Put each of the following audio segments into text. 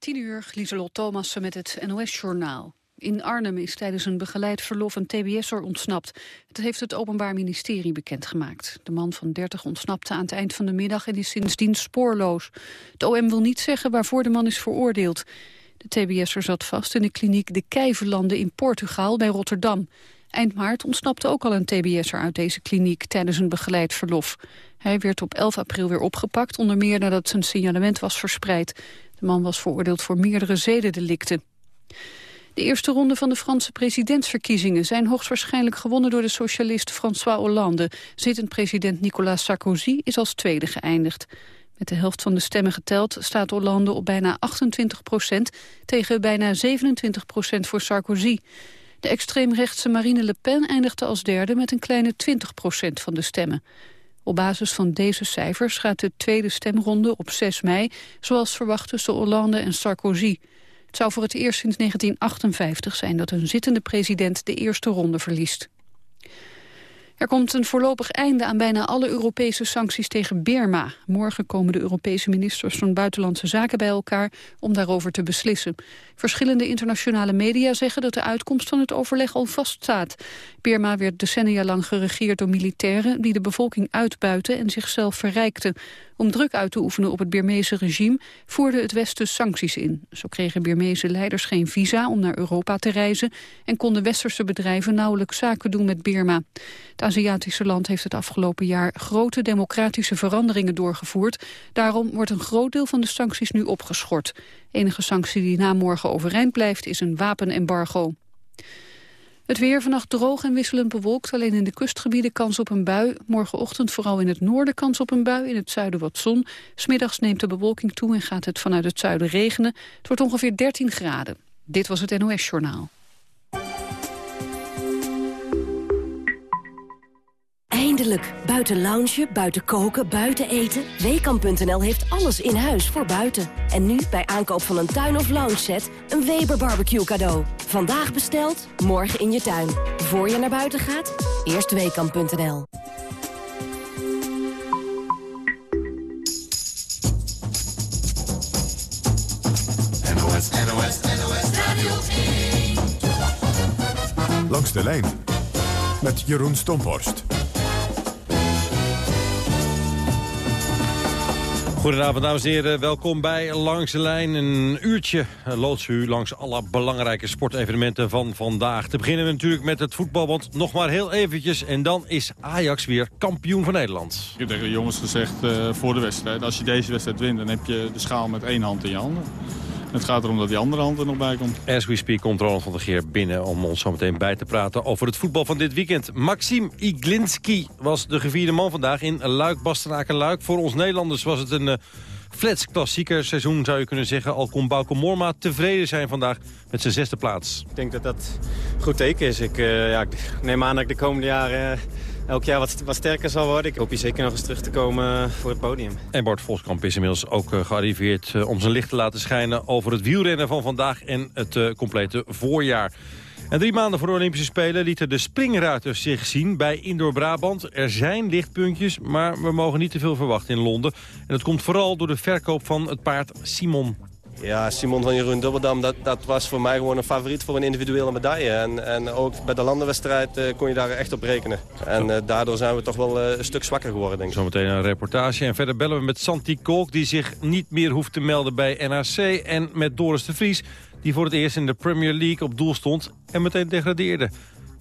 10 uur, Lieselot Thomassen met het NOS-journaal. In Arnhem is tijdens een begeleid verlof een tbs'er ontsnapt. Het heeft het Openbaar Ministerie bekendgemaakt. De man van 30 ontsnapte aan het eind van de middag en is sindsdien spoorloos. Het OM wil niet zeggen waarvoor de man is veroordeeld. De tbs'er zat vast in de kliniek De Kijverlanden in Portugal bij Rotterdam. Eind maart ontsnapte ook al een tbs'er uit deze kliniek tijdens een begeleid verlof. Hij werd op 11 april weer opgepakt, onder meer nadat zijn signalement was verspreid. De man was veroordeeld voor meerdere zedendelicten. De eerste ronde van de Franse presidentsverkiezingen zijn hoogstwaarschijnlijk gewonnen door de socialist François Hollande. Zittend president Nicolas Sarkozy is als tweede geëindigd. Met de helft van de stemmen geteld staat Hollande op bijna 28 procent tegen bijna 27 procent voor Sarkozy. De extreemrechtse Marine Le Pen eindigde als derde met een kleine 20 procent van de stemmen. Op basis van deze cijfers gaat de tweede stemronde op 6 mei... zoals verwacht tussen Hollande en Sarkozy. Het zou voor het eerst sinds 1958 zijn dat een zittende president de eerste ronde verliest. Er komt een voorlopig einde aan bijna alle Europese sancties tegen Birma. Morgen komen de Europese ministers van Buitenlandse Zaken bij elkaar om daarover te beslissen. Verschillende internationale media zeggen dat de uitkomst van het overleg al vaststaat. Birma werd decennia lang geregeerd door militairen die de bevolking uitbuiten en zichzelf verrijkten. Om druk uit te oefenen op het Birmeese regime voerde het Westen sancties in. Zo kregen Birmeese leiders geen visa om naar Europa te reizen... en konden westerse bedrijven nauwelijks zaken doen met Birma. Het Aziatische land heeft het afgelopen jaar grote democratische veranderingen doorgevoerd. Daarom wordt een groot deel van de sancties nu opgeschort. Enige sanctie die na morgen overeind blijft is een wapenembargo. Het weer vannacht droog en wisselend bewolkt. Alleen in de kustgebieden kans op een bui. Morgenochtend vooral in het noorden kans op een bui. In het zuiden wat zon. Smiddags neemt de bewolking toe en gaat het vanuit het zuiden regenen. Het wordt ongeveer 13 graden. Dit was het NOS Journaal. Buiten loungen, buiten koken, buiten eten. Weekamp.nl heeft alles in huis voor buiten. En nu bij aankoop van een tuin- of loungeset een Weber barbecue cadeau. Vandaag besteld, morgen in je tuin. Voor je naar buiten gaat, eerst Weekamp.nl. NOS, NOS, NOS Radio 1. Langs de lijn met Jeroen Stomborst. Goedenavond dames en heren, welkom bij Langs de Lijn. Een uurtje loodsen u langs alle belangrijke sportevenementen van vandaag. Te beginnen we natuurlijk met het voetbal, want nog maar heel eventjes... en dan is Ajax weer kampioen van Nederland. Ik heb tegen de jongens gezegd uh, voor de wedstrijd... als je deze wedstrijd wint, dan heb je de schaal met één hand in je handen. Het gaat erom dat die andere hand er nog bij komt. As we speak komt Ronald van der Geer binnen om ons zo meteen bij te praten over het voetbal van dit weekend. Maxim Iglinski was de gevierde man vandaag in Luik, Bastenaken, Luik. Voor ons Nederlanders was het een uh, flats klassieker seizoen zou je kunnen zeggen. Al kon Bauke Morma tevreden zijn vandaag met zijn zesde plaats. Ik denk dat dat een goed teken is. Ik, uh, ja, ik neem aan dat ik de komende jaren... Uh, elk jaar wat, wat, sterker zal worden. Ik hoop hier zeker nog eens terug te komen voor het podium. En Bart Voskamp is inmiddels ook uh, gearriveerd uh, om zijn licht te laten schijnen... over het wielrennen van vandaag en het uh, complete voorjaar. En drie maanden voor de Olympische Spelen lieten de springruiters zich zien bij Indoor Brabant. Er zijn lichtpuntjes, maar we mogen niet te veel verwachten in Londen. En dat komt vooral door de verkoop van het paard Simon. Ja, Simon van Jeroen Dubbeldam, dat, dat was voor mij gewoon een favoriet voor een individuele medaille. En, en ook bij de landenwedstrijd uh, kon je daar echt op rekenen. En uh, daardoor zijn we toch wel uh, een stuk zwakker geworden, denk ik. Zometeen een reportage. En verder bellen we met Santi Kolk, die zich niet meer hoeft te melden bij NAC. En met Doris de Vries, die voor het eerst in de Premier League op doel stond en meteen degradeerde.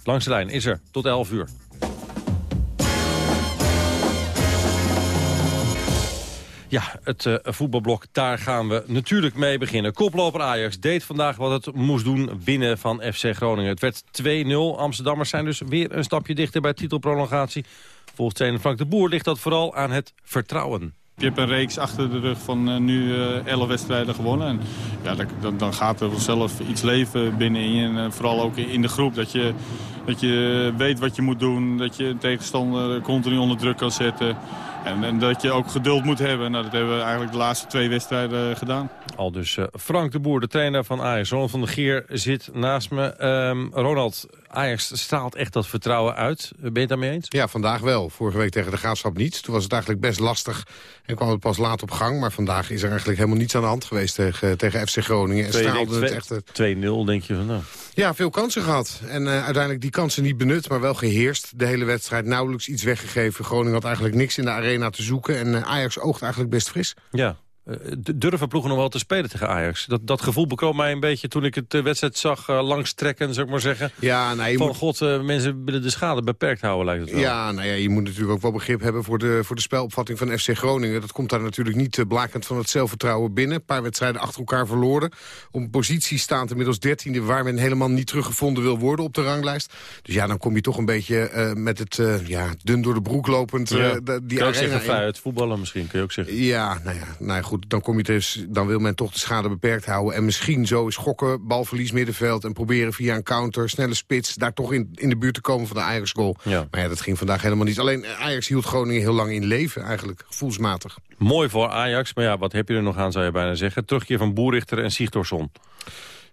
Langs de lijn is er tot 11 uur. Ja, het uh, voetbalblok, daar gaan we natuurlijk mee beginnen. Koploper Ajax deed vandaag wat het moest doen winnen van FC Groningen. Het werd 2-0. Amsterdammers zijn dus weer een stapje dichter bij titelprolongatie. Volgens trainer Frank de Boer ligt dat vooral aan het vertrouwen. Je hebt een reeks achter de rug van uh, nu uh, 11 wedstrijden gewonnen. En ja, dan, dan gaat er vanzelf iets leven binnenin. En vooral ook in de groep. Dat je, dat je weet wat je moet doen. Dat je een tegenstander continu onder druk kan zetten. En, dat je ook geduld moet hebben. Nou, dat hebben we eigenlijk de laatste twee wedstrijden gedaan. Al dus uh, Frank de Boer, de trainer van Ajax. Ronald van der Geer zit naast me. Um, Ronald, Ajax straalt echt dat vertrouwen uit. Ben je het daarmee eens? Ja, vandaag wel. Vorige week tegen de Graafschap niet. Toen was het eigenlijk best lastig en kwam het pas laat op gang. Maar vandaag is er eigenlijk helemaal niets aan de hand geweest tegen, tegen FC Groningen. En straalde het echt... 2-0 denk je van nou... Ja, veel kansen gehad. En uh, uiteindelijk die kansen niet benut, maar wel geheerst. De hele wedstrijd nauwelijks iets weggegeven. Groningen had eigenlijk niks in de arena te zoeken. En uh, Ajax oogt eigenlijk best fris. Ja, durven ploegen nog wel te spelen tegen Ajax? Dat, dat gevoel bekroop mij een beetje toen ik het de wedstrijd zag uh, langs trekken, zou ik maar zeggen. Ja, nou, je Van moet... god, uh, mensen willen de schade beperkt houden, lijkt het wel. Ja, nou ja, je moet natuurlijk ook wel begrip hebben voor de, voor de spelopvatting van FC Groningen. Dat komt daar natuurlijk niet blakend van het zelfvertrouwen binnen. Een paar wedstrijden achter elkaar verloren. Een positie staand inmiddels dertiende waar men helemaal niet teruggevonden wil worden op de ranglijst. Dus ja, dan kom je toch een beetje met het ja, dun door de broek lopend. Ja. die kun je ook zeggen vrij uit voetballen misschien, kun je ook zeggen. Ja, nou ja, nou ja goed dan, kom je dus, dan wil men toch de schade beperkt houden. En misschien zo is gokken, balverlies middenveld... en proberen via een counter, snelle spits... daar toch in, in de buurt te komen van de Ajax-goal. Ja. Maar ja, dat ging vandaag helemaal niet. Alleen Ajax hield Groningen heel lang in leven eigenlijk, gevoelsmatig. Mooi voor Ajax, maar ja, wat heb je er nog aan, zou je bijna zeggen. Terugkeer van Boerichter en Sigtorsson.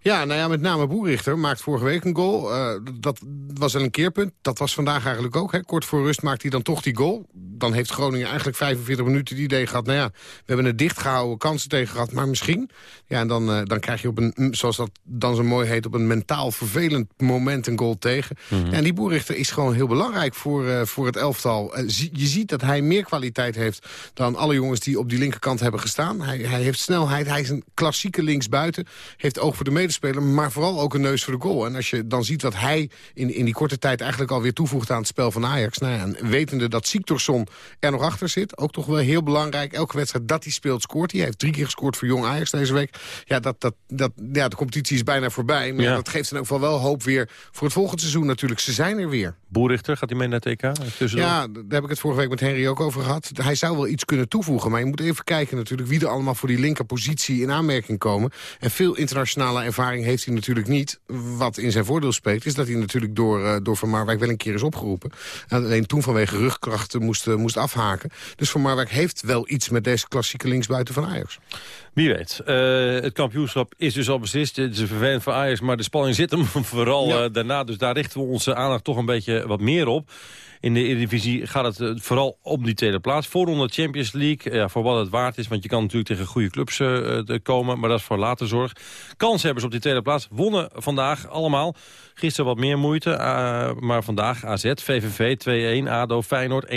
Ja, nou ja, met name Boerichter maakt vorige week een goal. Uh, dat was wel een keerpunt. Dat was vandaag eigenlijk ook. Hè. Kort voor rust maakt hij dan toch die goal. Dan heeft Groningen eigenlijk 45 minuten het idee gehad... nou ja, we hebben het dichtgehouden, kansen tegen gehad, maar misschien. Ja, en dan, uh, dan krijg je op een, zoals dat dan zo mooi heet... op een mentaal vervelend moment een goal tegen. Mm -hmm. En die Boerichter is gewoon heel belangrijk voor, uh, voor het elftal. je ziet dat hij meer kwaliteit heeft dan alle jongens... die op die linkerkant hebben gestaan. Hij, hij heeft snelheid, hij is een klassieke linksbuiten. Heeft oog voor de medespeler maar vooral ook een neus voor de goal. En als je dan ziet wat hij in, in die korte tijd eigenlijk alweer toevoegt aan het spel van Ajax. Nou ja, en wetende dat Siktorsson er nog achter zit, ook toch wel heel belangrijk. Elke wedstrijd dat hij speelt, scoort hij. Hij heeft drie keer gescoord voor Jong Ajax deze week. Ja, dat, dat, dat, ja de competitie is bijna voorbij. Maar ja. dat geeft elk geval wel hoop weer voor het volgende seizoen natuurlijk. Ze zijn er weer. Boerichter, gaat hij mee naar het EK? Ja, daar heb ik het vorige week met Henry ook over gehad. Hij zou wel iets kunnen toevoegen. Maar je moet even kijken natuurlijk wie er allemaal voor die linkerpositie in aanmerking komen. En veel internationale ervaring heeft hij natuurlijk niet. Wat in zijn voordeel spreekt, is dat hij natuurlijk door, uh, door Van Marwijk wel een keer is opgeroepen. En alleen toen vanwege rugkrachten moest, uh, moest afhaken. Dus Van Marwijk heeft wel iets met deze klassieke linksbuiten van Ajax. Wie weet. Uh, het kampioenschap is dus al beslist. Het is vervelend voor Ajax, maar de spanning zit hem vooral ja. daarna. Dus daar richten we onze aandacht toch een beetje wat meer op. In de Eredivisie gaat het vooral om die tweede plaats. Voorronde Champions League, ja, voor wat het waard is. Want je kan natuurlijk tegen goede clubs uh, komen. Maar dat is voor later zorg. Kanshebbers op die tweede plaats wonnen vandaag allemaal. Gisteren wat meer moeite. Uh, maar vandaag AZ, VVV 2-1. ADO Feyenoord 1-2.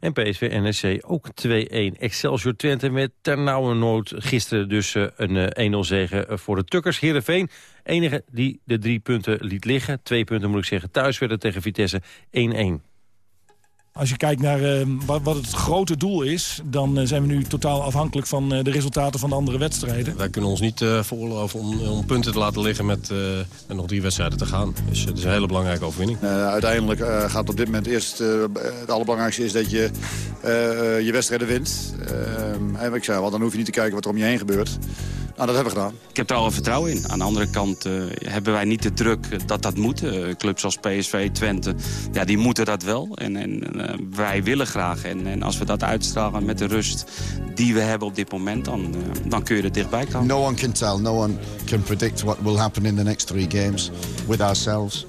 En PSV NSC ook 2-1. Excelsior Twente met ternauwernood gisteren dus uh, een 1-0 zege voor de Tukkers. Heerenveen, enige die de drie punten liet liggen. Twee punten moet ik zeggen. Thuis werden tegen Vitesse 1-1. Als je kijkt naar uh, wat, wat, het grote doel is... dan uh, zijn we nu totaal afhankelijk van uh, de resultaten van de andere wedstrijden. Wij kunnen ons niet veroorloven om, om, punten te laten liggen met, met nog drie wedstrijden te gaan. Dus het is een hele belangrijke overwinning. uiteindelijk gaat op dit moment eerst... het allerbelangrijkste is dat je je wedstrijden wint. en ik zei, wel, dan hoef je niet te kijken wat er om je heen gebeurt. Nou, dat hebben we gedaan. Ik heb daar al vertrouwen in. Aan de andere kant uh, hebben wij niet de druk dat dat moet. Uh, clubs als PSV, Twente, ja, die moeten dat wel. En, en uh, wij willen graag. En, en, als we dat uitstralen met de rust die we hebben op dit moment... dan, dan kun je er dichtbij komen. No one can tell. No one can predict what will happen in the next three games with ourselves.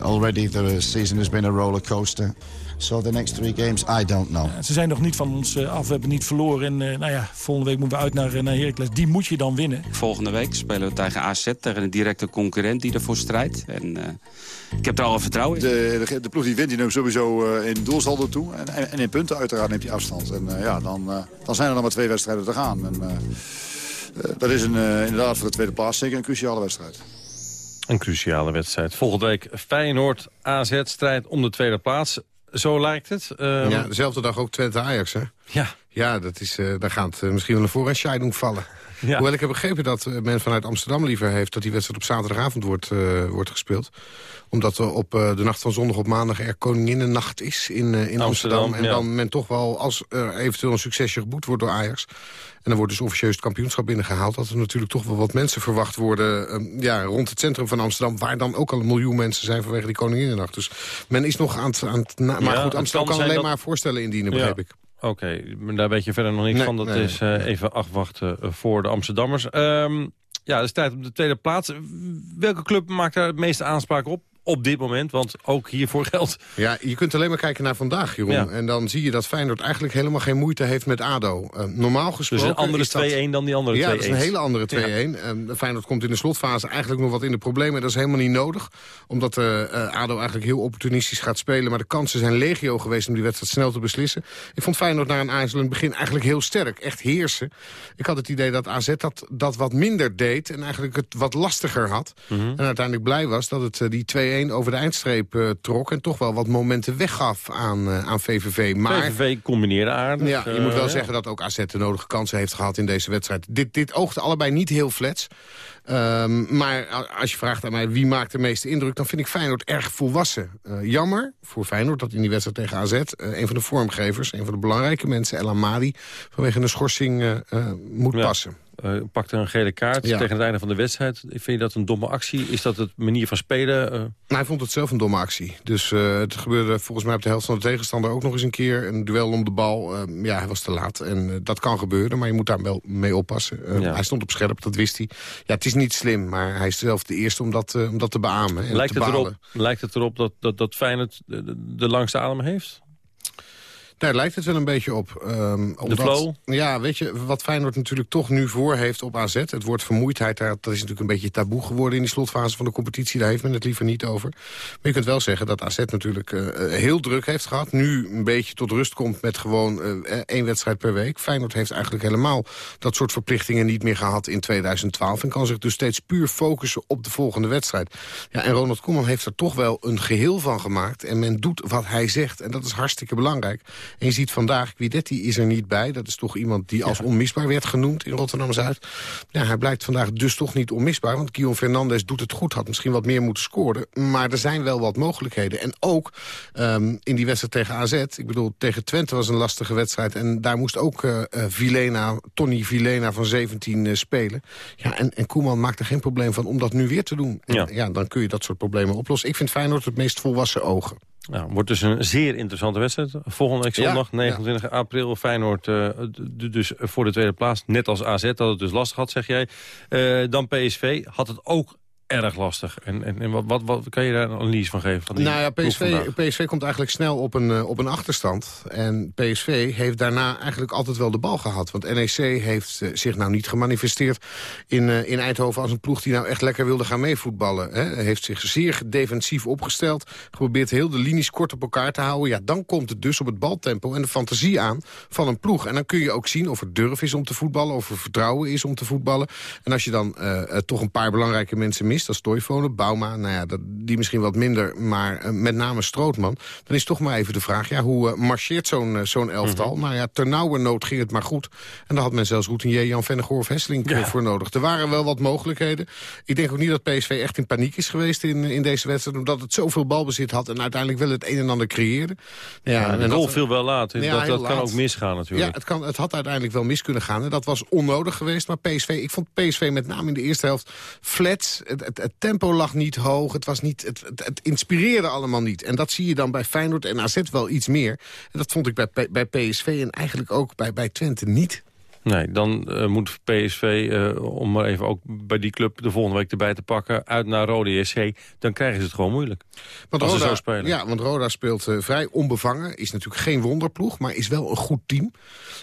Already the season has been a roller coaster. So the next three games, I don't know. Ja, ze zijn nog niet van ons uh, af, we hebben niet verloren. En uh, nou ja, volgende week moeten we uit naar, naar Heracles. Die moet je dan winnen. Volgende week spelen we tegen AZ, tegen een directe concurrent die ervoor strijdt. En uh, ik heb daar al vertrouwen in. De, de, de ploeg die wint, die neemt sowieso in doelsaldo toe. En, en, en, in punten uiteraard neemt hij afstand. En ja, dan, dan zijn er nog maar twee wedstrijden te gaan. En, dat is een, inderdaad voor de tweede plaats zeker een cruciale wedstrijd. Een cruciale wedstrijd. Volgende week Feyenoord AZ strijd om de tweede plaats. Zo lijkt het. Um... Ja, dezelfde dag ook Twente-Ajax, hè? Ja. Ja, dat is, uh, daar gaat uh, misschien wel een voor- en vallen. Ja. Hoewel ik heb begrepen dat men vanuit Amsterdam liever heeft... dat die wedstrijd op zaterdagavond wordt, uh, wordt gespeeld. Omdat er op de nacht van zondag op maandag er Koninginnennacht is in, in Amsterdam. Amsterdam. En ja. dan men toch wel, als er eventueel een succesje geboekt wordt door Ajax... En dan wordt dus officieus het kampioenschap binnengehaald... dat er natuurlijk toch wel wat mensen verwacht worden um, ja, rond het centrum van Amsterdam... waar dan ook al een miljoen mensen zijn vanwege die Koninginnennacht. Dus men is nog aan het... Aan het maar goed, Amsterdam kan, kan alleen dat... maar voorstellen indienen, begreep ja. ik. Oké, maar daar weet je verder nog niks Nee, van. Dat nee, is eh, even afwachten eh, voor de Amsterdammers. Ehm, ja, het is tijd op de tweede plaats. Welke club maakt daar het meeste aanspraak op? Op dit moment, want ook hiervoor geldt... Ja, je kunt alleen maar kijken naar vandaag, Jeroen. Ja. En dan zie je dat Feyenoord eigenlijk helemaal geen moeite heeft met ADO. Eh, normaal Dus gesproken een andere is dat- 2-1 dan die andere 2-1. Ja, dat is een hele andere 2-1. Eh, Feyenoord komt in de slotfase eigenlijk nog wat in de problemen. En dat is helemaal niet nodig. Omdat eh, ADO eigenlijk heel opportunistisch gaat spelen. Maar de kansen zijn legio geweest om die wedstrijd snel te beslissen. Ik vond Feyenoord na een aarzelend begin eigenlijk heel sterk. Echt heersen. Ik had het idee dat AZ dat, dat wat minder deed. En eigenlijk het wat lastiger had. Mhm. En uiteindelijk blij was dat het die 2-1 over de eindstreep eh, trok. En toch wel wat momenten weggaf aan, eh, aan VVV. Maar VVV combineerde aardig. ja, je moet wel Eh, zeggen dat ook AZ de nodige kansen heeft gehad in deze wedstrijd. Dit, dit oogde allebei niet heel flats. Ehm, maar als je vraagt aan mij wie maakt de meeste indruk... dan vind ik Feyenoord erg volwassen. Jammer voor Feyenoord dat in die wedstrijd tegen AZ... een van de vormgevers, een van de belangrijke mensen... El Amadi, vanwege een schorsing moet Ja. passen. Eh, pakte een gele kaart Ja. tegen het einde van de wedstrijd. Vind je dat een domme actie? Is dat het manier van spelen? Nou, hij vond het zelf een domme actie. Dus eh, het gebeurde volgens mij op de helft van de tegenstander ook nog eens een keer. Een duel om de bal. Eh, ja, hij was te laat. En dat kan gebeuren, maar je moet daar wel mee oppassen. Eh, Ja. Hij stond op scherp, dat wist hij. Ja, het is niet slim, maar hij is zelf de eerste om dat, om dat te beamen. En lijkt, te het erop, lijkt het erop dat, dat, dat Feyenoord de, de, de langste adem heeft? Daar lijkt het wel een beetje op. ehm, omdat, flow? Ja, weet je, wat Feyenoord natuurlijk toch nu voor heeft op AZ... het woord vermoeidheid, dat is natuurlijk een beetje taboe geworden... in die slotfase van de competitie, daar heeft men het liever niet over. Maar je kunt wel zeggen dat AZ natuurlijk eh, eh, heel druk heeft gehad... nu een beetje tot rust komt met gewoon eh, één wedstrijd per week. Feyenoord heeft eigenlijk helemaal dat soort verplichtingen niet meer gehad in 2012... en kan zich dus steeds puur focussen op de volgende wedstrijd. Ja, en Ronald Koeman heeft er toch wel een geheel van gemaakt... en men doet wat hij zegt, en dat is hartstikke belangrijk... En je ziet vandaag, Guidetti is er niet bij. Dat is toch iemand die als onmisbaar werd genoemd in Rotterdam-Zuid. Ja, hij blijkt vandaag dus toch niet onmisbaar. Want Guillaume Fernandes doet het goed. Had misschien wat meer moeten scoren. Maar er zijn wel wat mogelijkheden. En ook ehm, in die wedstrijd tegen AZ. Ik bedoel, tegen Twente was een lastige wedstrijd. En daar moest ook eh eh, Vilena, Tony Vilena van 17 eh, spelen. Ja, en, en Koeman maakt er geen probleem van om dat nu weer te doen. En, Ja. ja, dan kun je dat soort problemen oplossen. Ik vind Feyenoord het meest volwassen ogen. Nou, wordt dus een zeer interessante wedstrijd. Volgende week zondag, ja. 29 april, Feyenoord d- dus voor de tweede plaats. Net als AZ, dat het dus lastig had, zeg jij. Eh, dan PSV had het ook erg lastig. En, en, en wat, wat, wat kan je daar een analyse van geven? Van die Nou ja, PSV? PSV komt eigenlijk snel op een, eh, op een achterstand. En PSV heeft daarna eigenlijk altijd wel de bal gehad. Want NEC heeft eh, zich nou niet gemanifesteerd in, eh, in Eindhoven... als een ploeg die nou echt lekker wilde gaan meevoetballen. Hè. Heeft zich zeer defensief opgesteld. Geprobeerd heel de linies kort op elkaar te houden. Ja, dan komt het dus op het baltempo en de fantasie aan van een ploeg. En dan kun je ook zien of er durf is om te voetballen... of er vertrouwen is om te voetballen. En als je dan toch een paar belangrijke mensen mist... als Toivonen, Bauma, nou ja, dat, die misschien wat minder... maar eh, met name Strootman, dan is toch maar even de vraag... ja, hoe eh, marcheert zo'n eh, zo'n elftal? Nou ja, ternauwernood ging het maar goed. En daar had men zelfs routinier Jan Vennegoor of Hesselink eh, voor nodig. Er waren wel wat mogelijkheden. Ik denk ook niet dat PSV echt in paniek is geweest in, in deze wedstrijd... omdat het zoveel balbezit had en uiteindelijk wel het een en ander creëerde. Ja, de en goal dat- viel wel laat. Ja, dat dat kan ook misgaan natuurlijk. Ja, het, kan, het had uiteindelijk wel mis kunnen gaan. En dat was onnodig geweest. Maar PSV, ik vond PSV met name in de eerste helft flats. Het, het, tempo lag niet hoog. Het, was niet, het, het, inspireerde allemaal niet. En dat zie je dan bij Feyenoord en AZ wel iets meer. En dat vond ik bij, bij PSV en eigenlijk ook bij, bij Twente niet. Nee, dan eh, moet PSV, eh, om maar even ook bij die club de volgende week erbij te pakken... uit naar Rode JC, dan krijgen ze het gewoon moeilijk. Want als Roda, ze zo spelen. Ja, want Roda speelt eh, vrij onbevangen. Is natuurlijk geen wonderploeg, maar is wel een goed team.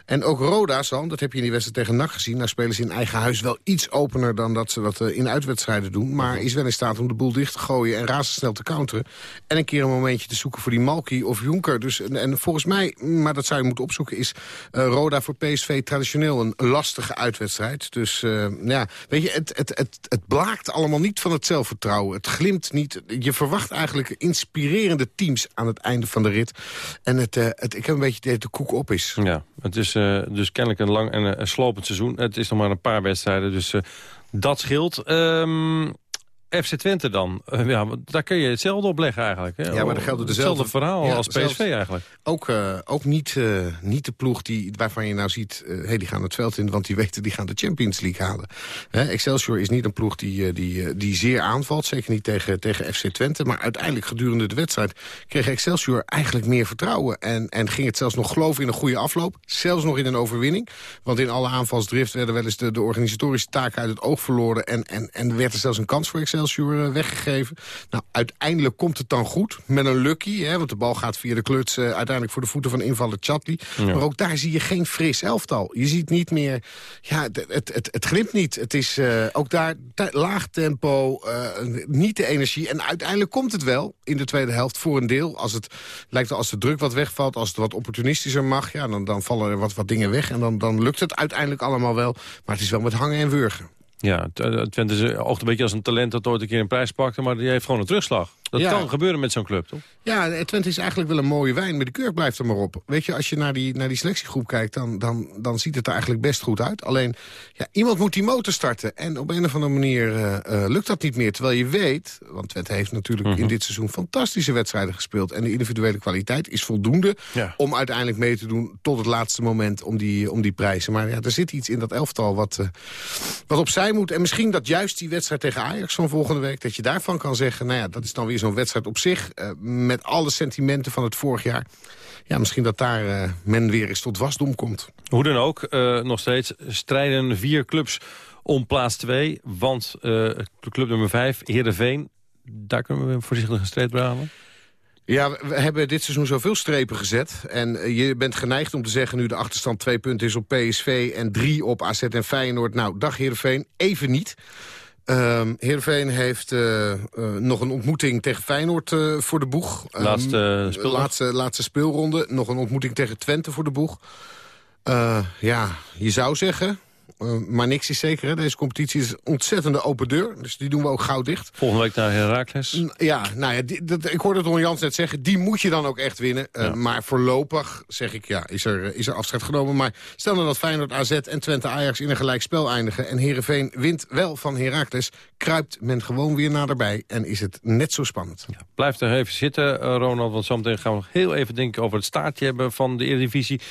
En ook Roda zal, dat heb je in die wedstrijd tegen NAC gezien... nou spelen ze in eigen huis wel iets opener dan dat ze dat in uitwedstrijden doen. Maar is wel in staat om de boel dicht te gooien en razendsnel te counteren. En een keer een momentje te zoeken voor die Malky of Jonker. Dus, en, en volgens mij, maar dat zou je moeten opzoeken... is Roda voor PSV traditioneel een lastige uitwedstrijd. Dus eh, ja, weet je, het, het, het, het blaakt allemaal niet van het zelfvertrouwen. Het glimt niet. Je verwacht eigenlijk inspirerende teams aan het einde van de rit. En het, eh, het, ik heb een beetje de koek op is. Ja, het is eh, dus kennelijk een lang en slopend seizoen. Het is nog maar een paar wedstrijden, dus dat scheelt. Ehm, FC Twente dan, eh, ja, daar kun je hetzelfde op leggen eigenlijk. Hè? Ja, maar er geldt dezelfde Hetzelfde verhaal Ja, als PSV eigenlijk. Ook, eh, ook niet, eh, niet de ploeg die, waarvan je nou ziet... eh hey, die gaan het veld in, want die weten die gaan de Champions League halen. Hè, Excelsior is niet een ploeg die, die, die zeer aanvalt. Zeker niet tegen, tegen FC Twente. Maar uiteindelijk gedurende de wedstrijd kreeg Excelsior eigenlijk meer vertrouwen. En, en ging het zelfs nog geloven in een goede afloop. Zelfs nog in een overwinning. Want in alle aanvalsdrift werden wel eens de, de organisatorische taken uit het oog verloren. En, en, en werd er zelfs een kans voor Excelsior eh, weggegeven. Nou, uiteindelijk komt het dan goed. Met een lucky, hè, want de bal gaat via de kluts... eh, uiteindelijk voor de voeten van invaller Chatli. Ja. Maar ook daar zie je geen fris elftal. Je ziet niet meer... Ja, het, het, het, het glimt niet. Het is eh, ook daar laag tempo, niet de energie. En uiteindelijk komt het wel in de tweede helft voor een deel. Als het lijkt wel als de druk wat wegvalt, als het wat opportunistischer mag... Ja, dan, dan vallen er wat, wat dingen weg en dan, dan lukt het uiteindelijk allemaal wel. Maar het is wel met hangen en wurgen. Ja, eh, Twente eh, oogt een beetje als een talent dat ooit een keer een prijs pakte... maar die heeft gewoon een terugslag. Dat Ja. kan gebeuren met zo'n club, toch? Ja, Twente is eigenlijk wel een mooie wijn, maar de keur blijft er maar op. Weet je, als je naar die, naar die selectiegroep kijkt, dan, dan, dan ziet het er eigenlijk best goed uit. Alleen, ja, iemand moet die motor starten. En op een of andere manier eh, eh, lukt dat niet meer. Terwijl je weet, want Twente heeft natuurlijk Mhm. in dit seizoen fantastische wedstrijden gespeeld. En de individuele kwaliteit is voldoende Ja. om uiteindelijk mee te doen tot het laatste moment om die, om die prijzen. Maar ja, er zit iets in dat elftal wat, eh, wat opzij moet. En misschien dat juist die wedstrijd tegen Ajax van volgende week... dat je daarvan kan zeggen, nou ja, dat is dan weer zo'n wedstrijd op zich... eh, met alle sentimenten van het vorig jaar. Ja, misschien dat daar eh, men weer eens tot wasdom komt. Hoe dan ook, eh, nog steeds strijden vier clubs om plaats 2. Want club nummer 5, Heerenveen, daar kunnen we voorzichtig een strijd behalen. Ja, we- hebben dit seizoen zoveel strepen gezet. En je bent geneigd om te zeggen nu de achterstand twee punten is op PSV... en drie op AZ en Feyenoord. Nou, dag Heerenveen, even niet. Ehm Heerenveen heeft eh, eh, nog een ontmoeting tegen Feyenoord eh, voor de boeg. Ehm, Laatste laatste, laatste speelronde. Nog een ontmoeting tegen Twente voor de boeg. Ja, je zou zeggen... eh, maar niks is zeker, hè? Deze competitie is een ontzettende open deur. Dus die doen we ook gauw dicht. Volgende week naar Heracles. N- Ja, nou ja, die- dat, ik hoorde Ron Jans net zeggen... die moet je dan ook echt winnen. Uh, Maar voorlopig, zeg ik, ja, is er, is er afscheid genomen. Maar stel nou dat Feyenoord AZ en Twente Ajax in een gelijk spel eindigen... en Heerenveen wint wel van Heracles... kruipt men gewoon weer naderbij en is het net zo spannend. Blijf er even zitten, eh, Ronald, want zometeen gaan we nog heel even denken over het staartje hebben van de Eredivisie.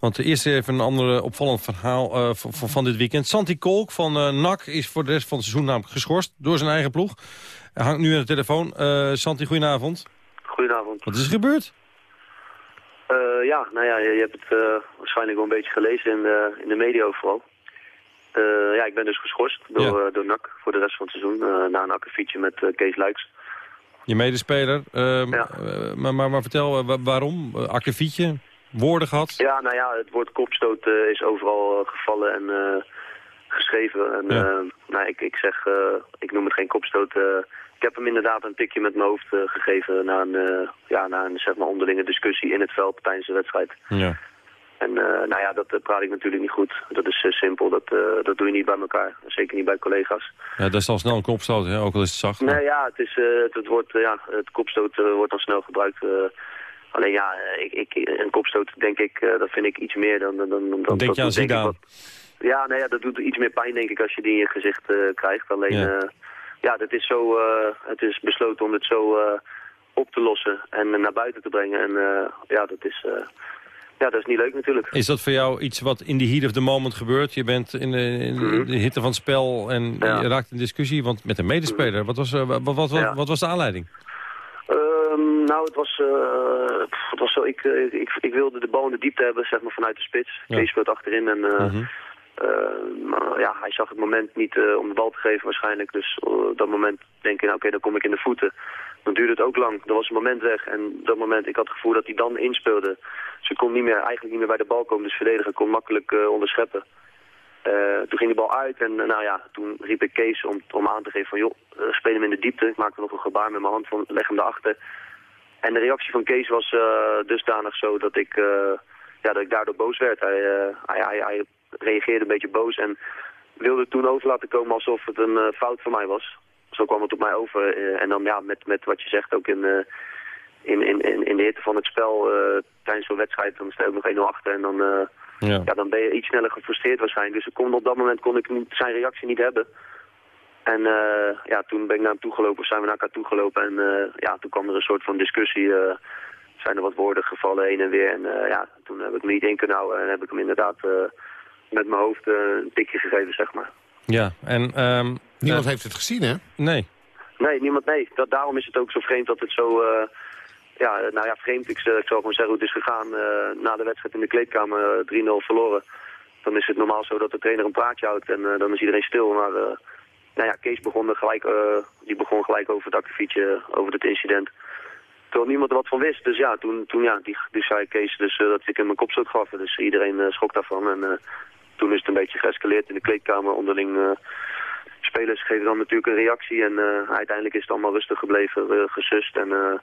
Want eerst even een ander opvallend verhaal eh, van, van- dit weekend. Santi Kolk van eh NAC is voor de rest van het seizoen namelijk geschorst door zijn eigen ploeg. Hij hangt nu aan de telefoon. Eh Santi, goedenavond. Goedenavond. Wat is er gebeurd? Eh, ja, nou ja, je, je hebt het eh, waarschijnlijk wel een beetje gelezen in de, in de media overal. Eh, ja, ik ben dus geschorst door, eh, door NAC voor de rest van het seizoen. eh, na een akkefietje met eh, Kees Luiks. Je medespeler. Ehm, eh, maar, maar, maar vertel, eh, wa- waarom? Uh, akkefietje? Woorden gehad? Ja, nou ja, het woord kopstoot eh, is overal eh, gevallen en eh, geschreven. En Ja. nou, ik, ik zeg, ik noem het geen kopstoot. ik heb hem inderdaad een tikje met mijn hoofd gegeven na een, ja, na een zeg maar, onderlinge discussie in het veld tijdens de wedstrijd. Ja. En eh, nou ja, dat praat ik natuurlijk niet goed. Dat is simpel, dat, eh, dat doe je niet bij elkaar. Zeker niet bij collega's. ja, dat is al snel een kopstoot, hè? ook al is het zacht. Nee, ja, het, is, het, het wordt, ja, het kopstoot wordt dan snel gebruikt. Alleen ja, eh, ik, ik, een kopstoot denk ik, eh, dat vind ik iets meer dan... dan, dan, dan denk je aan Zidane. wat- Ja, nee, ja, dat doet iets meer pijn denk ik als je die in je gezicht eh, krijgt. Alleen, Ja. ja, dat is zo, het is besloten om het zo op te lossen en naar buiten te brengen. En ja, dat is... ja, dat is niet leuk natuurlijk. Is dat voor jou iets wat in the heat of the moment gebeurt? Je bent in de, in Mhm. de hitte van het spel en je raakt in discussie. Want met een medespeler, wat, was, wat, wat, wat, Ja. wat was de aanleiding? Ehm, nou, het was, eh, pff, het was zo, ik, eh, ik, ik wilde de bal in de diepte hebben, zeg maar, vanuit de spits. Ja. Kees speelt achterin en eh, Mhm. maar ja, hij zag het moment niet om de bal te geven waarschijnlijk. Dus op dat moment denk ik, nou, oké, dan kom ik in de voeten. Dan duurde het ook lang. Er was een moment weg en op dat moment, ik had het gevoel dat hij dan inspeelde. Ze kon niet meer, eigenlijk niet meer bij de bal komen, dus verdediger kon makkelijk onderscheppen. Eh, toen ging de bal uit en eh, nou ja, toen riep ik Kees om, om aan te geven van joh, eh, speel hem in de diepte. Ik maakte nog een gebaar met mijn hand van leg hem daarachter. En de reactie van Kees was dusdanig zo dat ik, ja, dat ik daardoor boos werd. Hij, hij, hij, reageerde een beetje boos en wilde toen over laten komen alsof het een fout van mij was. Zo kwam het op mij over. en dan ja, met, met wat je zegt ook in, in, in, in, de hitte van het spel tijdens zo'n wedstrijd. Dan sta ook nog 1-0 achter en dan, Ja. ja, dan ben je iets sneller gefrustreerd waarschijnlijk. Dus ik kon, op dat moment kon ik niet, zijn reactie niet hebben. En eh, ja, toen ben ik naar hem toegelopen, of zijn we naar elkaar toegelopen. En eh, ja, toen kwam er een soort van discussie. eh, zijn er wat woorden gevallen heen en weer. En eh, ja, toen heb ik me niet in kunnen houden. En heb ik hem inderdaad eh, met mijn hoofd een tikje gegeven, zeg maar. Ja, en... ehm, Niemand heeft het gezien, hè? Nee. Nee, niemand, nee. Dat, daarom is het ook zo vreemd dat het zo... eh, ja, nou ja, vreemd. Ik, z- ik zal gewoon zeggen hoe het is gegaan. Eh, na de wedstrijd in de kleedkamer eh, 3-0 verloren. Dan is het normaal zo dat de trainer een praatje houdt en eh, dan is iedereen stil. Maar eh, nou ja, Kees begon, er gelijk, eh, die begon gelijk over het akkefietje, over het incident. Terwijl niemand er wat van wist. Dus ja, toen, toen ja, die, dus zei Kees dus, eh, dat ik hem een kopstoot gaf. Dus iedereen eh, schrok daarvan. En eh, toen is het een beetje geëscaleerd in de kleedkamer onderling... eh, spelers geven dan natuurlijk een reactie en eh, uiteindelijk is het allemaal rustig gebleven, eh, gesust. En eh,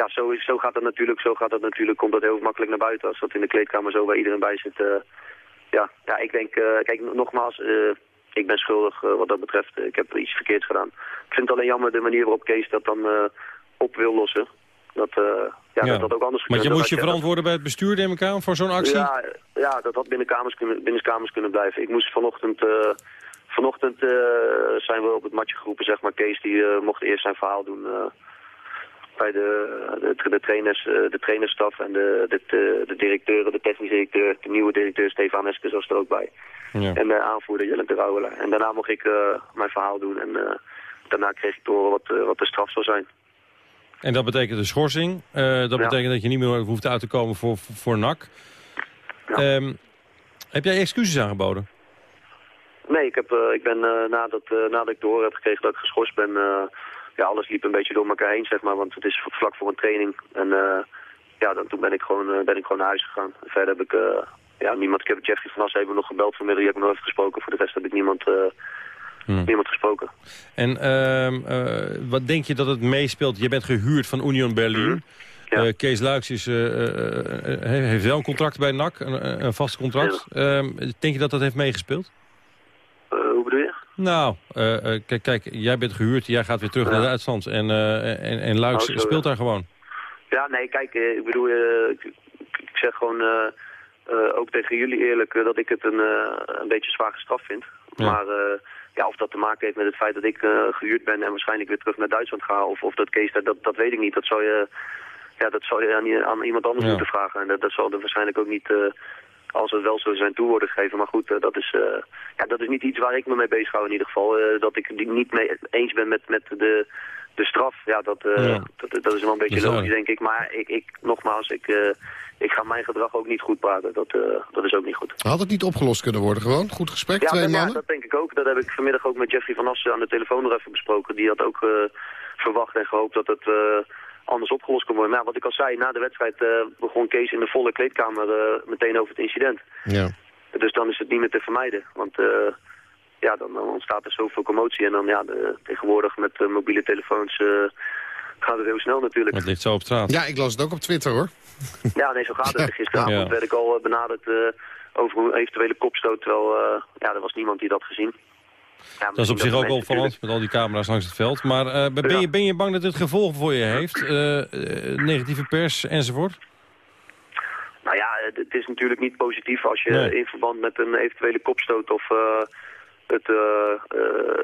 ja, zo, is, zo gaat dat natuurlijk, zo gaat dat natuurlijk, komt dat heel makkelijk naar buiten als dat in de kleedkamer zo bij iedereen bij zit. eh. ja, ja, ik denk, eh, kijk nogmaals, eh, ik ben schuldig wat dat betreft. ik heb iets verkeerd gedaan. Ik vind het alleen jammer de manier waarop Kees dat dan op wil lossen. Dat, eh, ja, dat had ook anders Want je moest je Dat- verantwoorden bij het bestuur, neem ik aan, voor zo'n actie? ja, ja, dat had binnen kamers kunnen, binnen kamers kunnen blijven. Ik moest vanochtend, vanochtend zijn we op het matje geroepen, zeg maar. Kees die mocht eerst zijn verhaal doen eh, bij de, de, trainers, eh, de trainerstaf en de, de, de, de directeuren, de technisch directeur, de nieuwe directeur Stefan Eskes was er ook bij. Ja. En de aanvoerder Jelle de. En daarna mocht ik eh, mijn verhaal doen en eh, daarna kreeg ik horen wat, eh, wat de straf zou zijn. En dat betekent een schorsing. Eh, dat betekent dat je niet meer hoeft uit te komen voor, voor NAC. Ehm, heb jij excuses aangeboden? Nee, ik, heb, eh, ik ben eh, nadat, eh, nadat ik horen heb gekregen dat ik geschorst ben... ja, alles liep een beetje door elkaar heen, zeg maar. Want het is vlak voor een training. En eh, ja, dan, toen ben ik, gewoon, eh, ben ik gewoon naar huis gegaan. Verder heb ik... eh, ja, niemand, ik heb Jeffrey van Assen even nog gebeld vanmiddag. Die heb ik nog even gesproken. Voor de rest heb ik niemand, eh, niemand gesproken. En ehm, eh, wat denk je dat het meespeelt? Je bent gehuurd van Union Berlin. Eh, Kees Luiks is, heeft wel een contract bij NAC, een, een vast contract. Ehm, denk je dat dat heeft meegespeeld? Eh, hoe bedoel je? Nou, eh, eh, kijk, kijk, jij bent gehuurd, jij gaat weer terug naar Duitsland. En, eh, en, en Luiks Oh, zo, speelt daar gewoon. Ja, nee, kijk, ik bedoel, ik, ik zeg gewoon ook tegen jullie eerlijk dat ik het een, een beetje zwaar gestraft vind. Maar ja, of dat te maken heeft met het feit dat ik eh, gehuurd ben en waarschijnlijk weer terug naar Duitsland ga, of, of dat Kees, dat, dat, weet ik niet. Dat zou je, ja, dat zou je aan, aan iemand anders Ja. moeten vragen. En dat, dat zal er waarschijnlijk ook niet, als het wel zo zijn, toe worden gegeven. Maar goed, eh, dat, is, eh, ja, dat is niet iets waar ik me mee bezig hou in ieder geval. Eh, dat ik het niet mee eens ben met, met de, de straf, ja, dat, Ja. dat, dat is wel een beetje logisch, denk ik. Maar ik, ik nogmaals, ik, ik ga mijn gedrag ook niet goed praten. Dat, eh, dat is ook niet goed. Had het niet opgelost kunnen worden gewoon? Goed gesprek, Ja, twee ja, mannen? dat denk ik ook. Dat heb ik vanmiddag ook met Jeffrey van Assen aan de telefoon nog even besproken. Die had ook verwacht en gehoopt dat het anders opgelost kon worden. Maar ja, wat ik al zei, na de wedstrijd eh, begon Kees in de volle kleedkamer eh, meteen over het incident. Ja. Dus dan is het niet meer te vermijden. Want eh, ja, dan, dan ontstaat er zoveel commotie. En dan ja, de, tegenwoordig met mobiele telefoons eh, gaat het heel snel natuurlijk. Het ligt zo op straat. Ja, ik las het ook op Twitter, hoor. Ja, nee, zo gaat het. Gisteravond Ja. werd ik al benaderd eh, over een eventuele kopstoot. Terwijl eh, ja, er was niemand die dat gezien. Dat is op zich ook mensen opvallend, met al die camera's langs het veld. Maar eh, ben, je, ben je bang dat dit gevolgen voor je heeft? Eh, eh, negatieve pers enzovoort? Nou ja, het, het is natuurlijk niet positief als je Nee. in verband met een eventuele kopstoot of het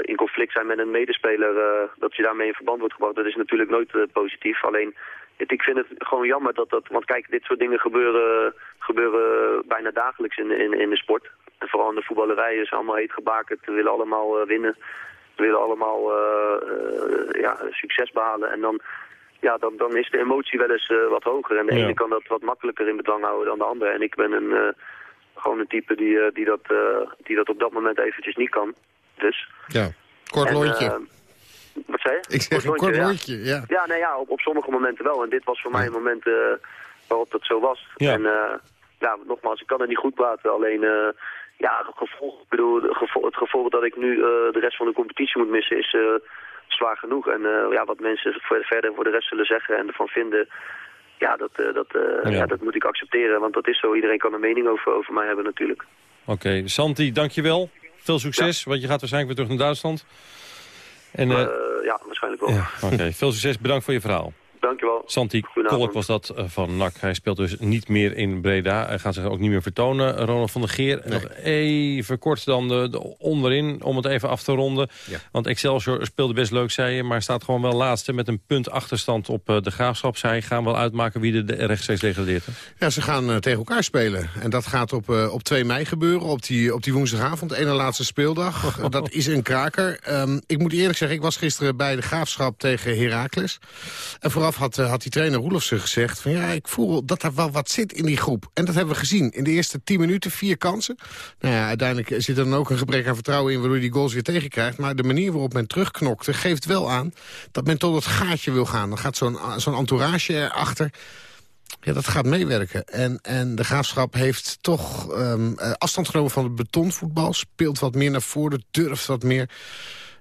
in conflict zijn met een medespeler, dat je daarmee in verband wordt gebracht. Dat is natuurlijk nooit positief. Alleen, het, ik vind het gewoon jammer dat dat, want kijk, dit soort dingen gebeuren, gebeuren bijna dagelijks in, in, in de sport. Vooral in de voetballerij is allemaal heet gebakerd. We willen allemaal eh, winnen. We willen allemaal eh, eh, ja, succes behalen. En dan, ja, dan, dan is de emotie wel eens wat hoger. En de Ja. ene kan dat wat makkelijker in bedwang houden dan de ander. En ik ben een, gewoon een type die, die, dat, die dat op dat moment eventjes niet kan. Dus. Ja, kort En, lontje. wat zei je? ik zeg een kort lontje, ja. Ja, nee, ja op, op sommige momenten wel. En dit was voor mij een moment waarop dat zo was. Ja. En ja, nogmaals, ik kan het niet goed praten. Alleen, ja, het gevolg, ik bedoel, het gevolg, dat ik nu eh, de rest van de competitie moet missen is eh, zwaar genoeg. En eh, ja, wat mensen verder voor de rest zullen zeggen en ervan vinden... Ja, dat, dat, Ja. ja. dat moet ik accepteren, want dat is zo. Iedereen kan een mening over, over mij hebben natuurlijk. Oké, Santi, dankjewel. Veel succes, want je gaat waarschijnlijk weer terug naar Duitsland. En, ja, waarschijnlijk wel. ja, Oké, veel succes. Bedankt voor je verhaal. Dankjewel. Santi Kolk was dat eh, van NAC. Hij speelt dus niet meer in Breda. Hij gaat zich ook niet meer vertonen. Ronald van der Geer, nog even kort dan de, de onderin om het even af te ronden. Want Excelsior speelde best leuk, zei je, maar staat gewoon wel laatste met een punt achterstand op eh, de graafschap. Zij gaan wel uitmaken wie de, de rechtstreeks degradeert. Ja, ze gaan eh, tegen elkaar spelen. En dat gaat op, op 2 mei gebeuren, op die, op die woensdagavond. Ene laatste speeldag. dat is een kraker. Ehm, ik moet eerlijk zeggen, ik was gisteren bij de graafschap tegen Heracles. En vooraf had, had die trainer Roelofsen gezegd... van ja, ik voel dat er wel wat zit in die groep. En dat hebben we gezien. In de eerste 10 minuten vier kansen. Nou ja, uiteindelijk zit er dan ook een gebrek aan vertrouwen in... waardoor je die goals weer tegenkrijgt. Maar de manier waarop men terugknokte geeft wel aan... dat men tot het gaatje wil gaan. Dan gaat zo'n zo'n entourage erachter... Ja, dat gaat meewerken. En, en de Graafschap heeft toch um, afstand genomen van het betonvoetbal. Speelt wat meer naar voren, durft wat meer.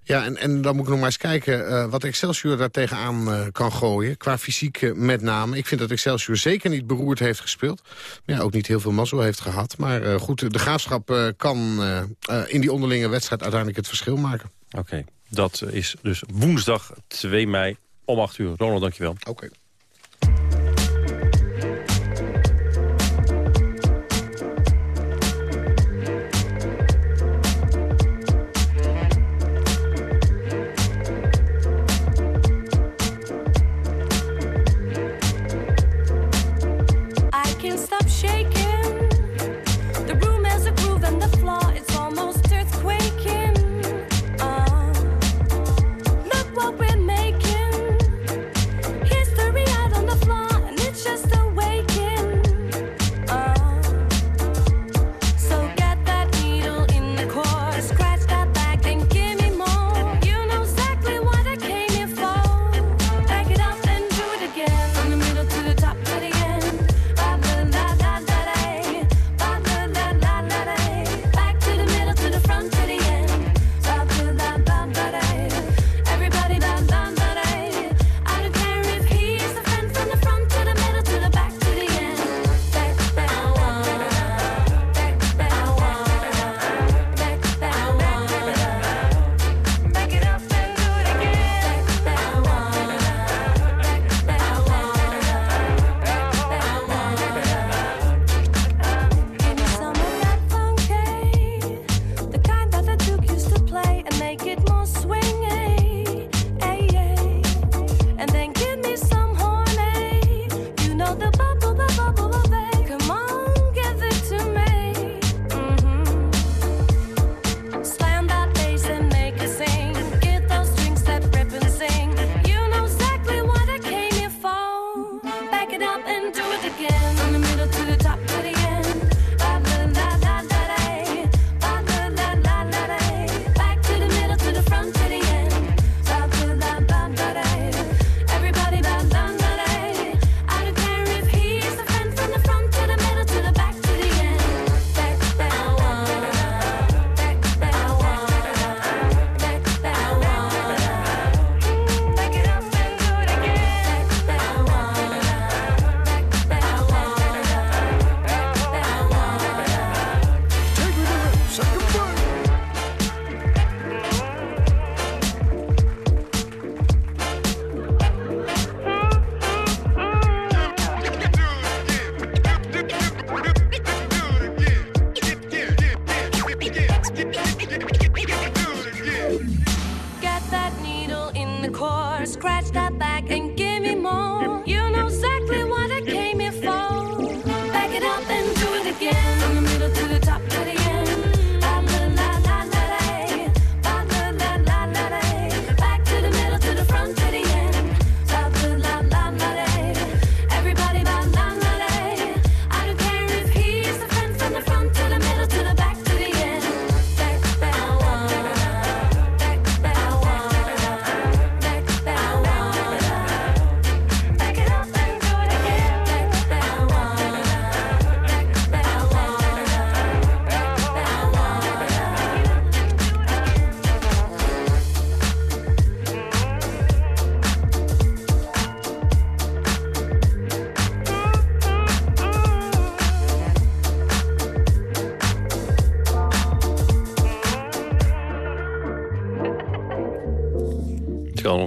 Ja, en, en dan moet ik nog maar eens kijken uh, wat Excelsior daar tegenaan uh, kan gooien. Qua fysiek uh, met name. Ik vind dat Excelsior zeker niet beroerd heeft gespeeld. Ja, ook niet heel veel mazzel heeft gehad. Maar goed, de graafschap kan in die onderlinge wedstrijd uiteindelijk het verschil maken. Oké, dat is dus woensdag 2 mei om 8 uur. Ronald, dankjewel. Oké.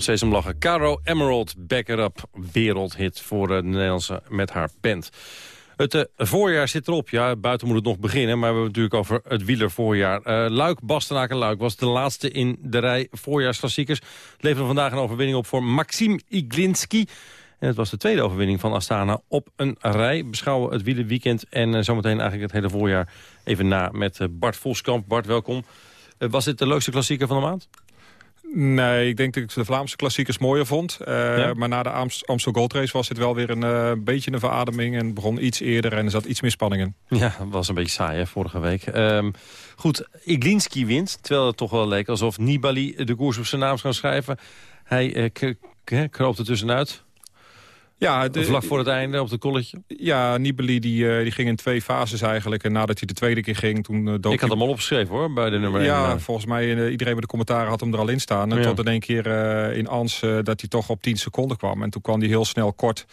Om lachen. Caro Emerald, Back It Up, wereldhit voor de Nederlandse met haar band. Het uh, voorjaar zit erop. Ja, buiten moet het nog beginnen, maar we hebben natuurlijk over het wielervoorjaar. Uh, Luik, Bastenaak en Luik was de laatste in de rij voorjaarsklassiekers. Het vandaag een overwinning op voor Maxim Iglinski. En het was de tweede overwinning van Astana op een rij. Beschouwen het wielerweekend en uh, zometeen eigenlijk het hele voorjaar even na met Bart Voskamp. Bart, welkom. was dit de leukste klassieker van de maand? Nee, ik denk dat ik de Vlaamse klassiekers mooier vond. Uh, ja? Maar na de Amstel Gold Race was het wel weer een uh, beetje een verademing. En begon iets eerder en er zat iets meer spanning in. Ja, was een beetje saai hè, vorige week. Um, goed, Iglinski wint. Terwijl het toch wel leek alsof Nibali de koers op zijn naam zou schrijven. Hij uh, kroopt er tussenuit. Ja, de, Vlak voor het einde op het kolletje? Ja, Nibali die, uh, die ging in twee fases eigenlijk. En nadat hij de tweede keer ging, toen uh, dook Ik had hem al opgeschreven hoor, bij de nummer 1. Ja, 1. volgens mij uh, iedereen met de commentaren had hem er al in staan. En ja. tot in één keer in Ans dat hij toch op 10 seconden kwam. En toen kwam hij heel snel kort.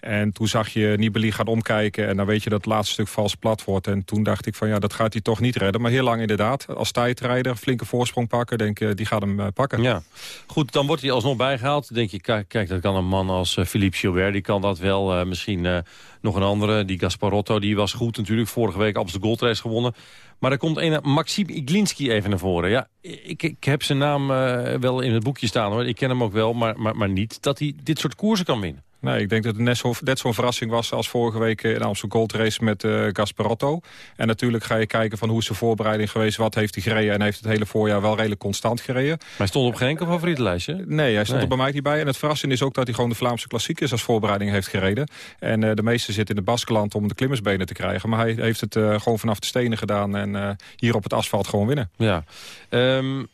En toen zag je Nibali gaan omkijken. En dan weet je dat het laatste stuk vals plat wordt. En toen dacht ik van ja, dat gaat hij toch niet redden. Maar heel lang inderdaad. Als tijdrijder, flinke voorsprong pakken. Denk ik, die gaat hem pakken. Ja. Goed, dan wordt hij alsnog bijgehaald. denk je, kijk, kijk dat kan een man als Philippe Gilbert. Die kan dat wel. Uh, misschien uh, nog een andere, die Gasparotto, die was goed natuurlijk. Vorige week op de goldrace gewonnen. Maar er komt een Maxim Iglinski even naar voren. Ja, ik, ik heb zijn naam uh, wel in het boekje staan hoor. Ik ken hem ook wel, maar, maar, maar niet dat hij dit soort koersen kan winnen. Nee, ik denk dat het net zo'n zo verrassing was als vorige week in de Amsterdam Gold Race met uh, Gasparotto. En natuurlijk ga je kijken van hoe is de voorbereiding geweest, wat heeft hij gereden. En heeft het hele voorjaar wel redelijk constant gereden. Maar hij stond op geen enkel favorietenlijstje? Nee, hij stond nee. er bij mij niet bij. En het verrassende is ook dat hij gewoon de Vlaamse klassiekers als voorbereiding heeft gereden. En uh, de meeste zitten in de Baskeland om de klimmersbenen te krijgen. Maar hij heeft het uh, gewoon vanaf de stenen gedaan en hier op het asfalt gewoon winnen. Ja. Um,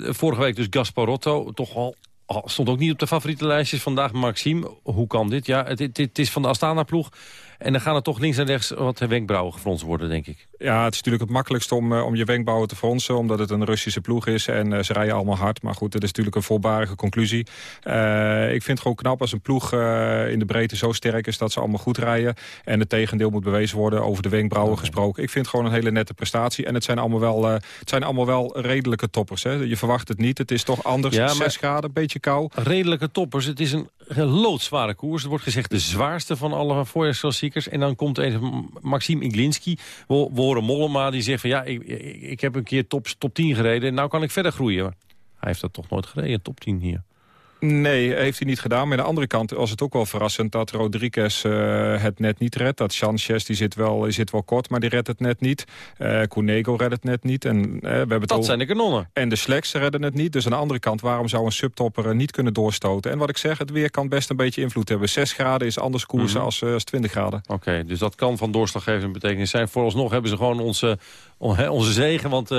vorige week dus Gasparotto, toch al Oh, stond ook niet op de favoriete lijstjes. Vandaag Maxime. Hoe kan dit? Ja, het, het, het is van de Astana-ploeg. En dan gaan er toch links en rechts wat wenkbrauwen gefronst worden, denk ik. Ja, het is natuurlijk het makkelijkst om, uh, om je wenkbrauwen te fronsen... omdat het een Russische ploeg is en uh, ze rijden allemaal hard. Maar goed, dat is natuurlijk een volbarige conclusie. Uh, ik vind het gewoon knap als een ploeg in de breedte zo sterk is... dat ze allemaal goed rijden. En het tegendeel moet bewezen worden over de wenkbrauwen gesproken. Ik vind het gewoon een hele nette prestatie. En het zijn allemaal wel, het zijn allemaal wel redelijke toppers. Hè. Je verwacht het niet. Het is toch anders. Ja, 6 graden, een beetje kou. Redelijke toppers. Het is een loodzware koers. Er wordt gezegd de zwaarste van alle voorjaarsklassiekers. En dan komt een Maxime Iglinski... horen Mollema die zegt van ja, ik, ik, ik heb een keer top, top 10 gereden. Nou kan ik verder groeien. Hij heeft dat toch nooit gereden, top 10 hier. Nee, heeft hij niet gedaan. Maar aan de andere kant was het ook wel verrassend dat Rodriguez uh, het net niet redt. Dat Sanchez die zit, wel, die zit wel kort, maar die redt het net niet. Uh, Cunego redt het net niet. En, uh, we hebben het dat zijn de kanonnen. En de Sleks redden het niet. Dus aan de andere kant, waarom zou een subtopper niet kunnen doorstoten? En wat ik zeg, het weer kan best een beetje invloed hebben. 6 graden is anders koersen mm -hmm. als, als 20 graden. Oké, okay, dus dat kan van doorslaggevende betekenis zijn. Vooralsnog hebben ze gewoon onze, onze zegen. Want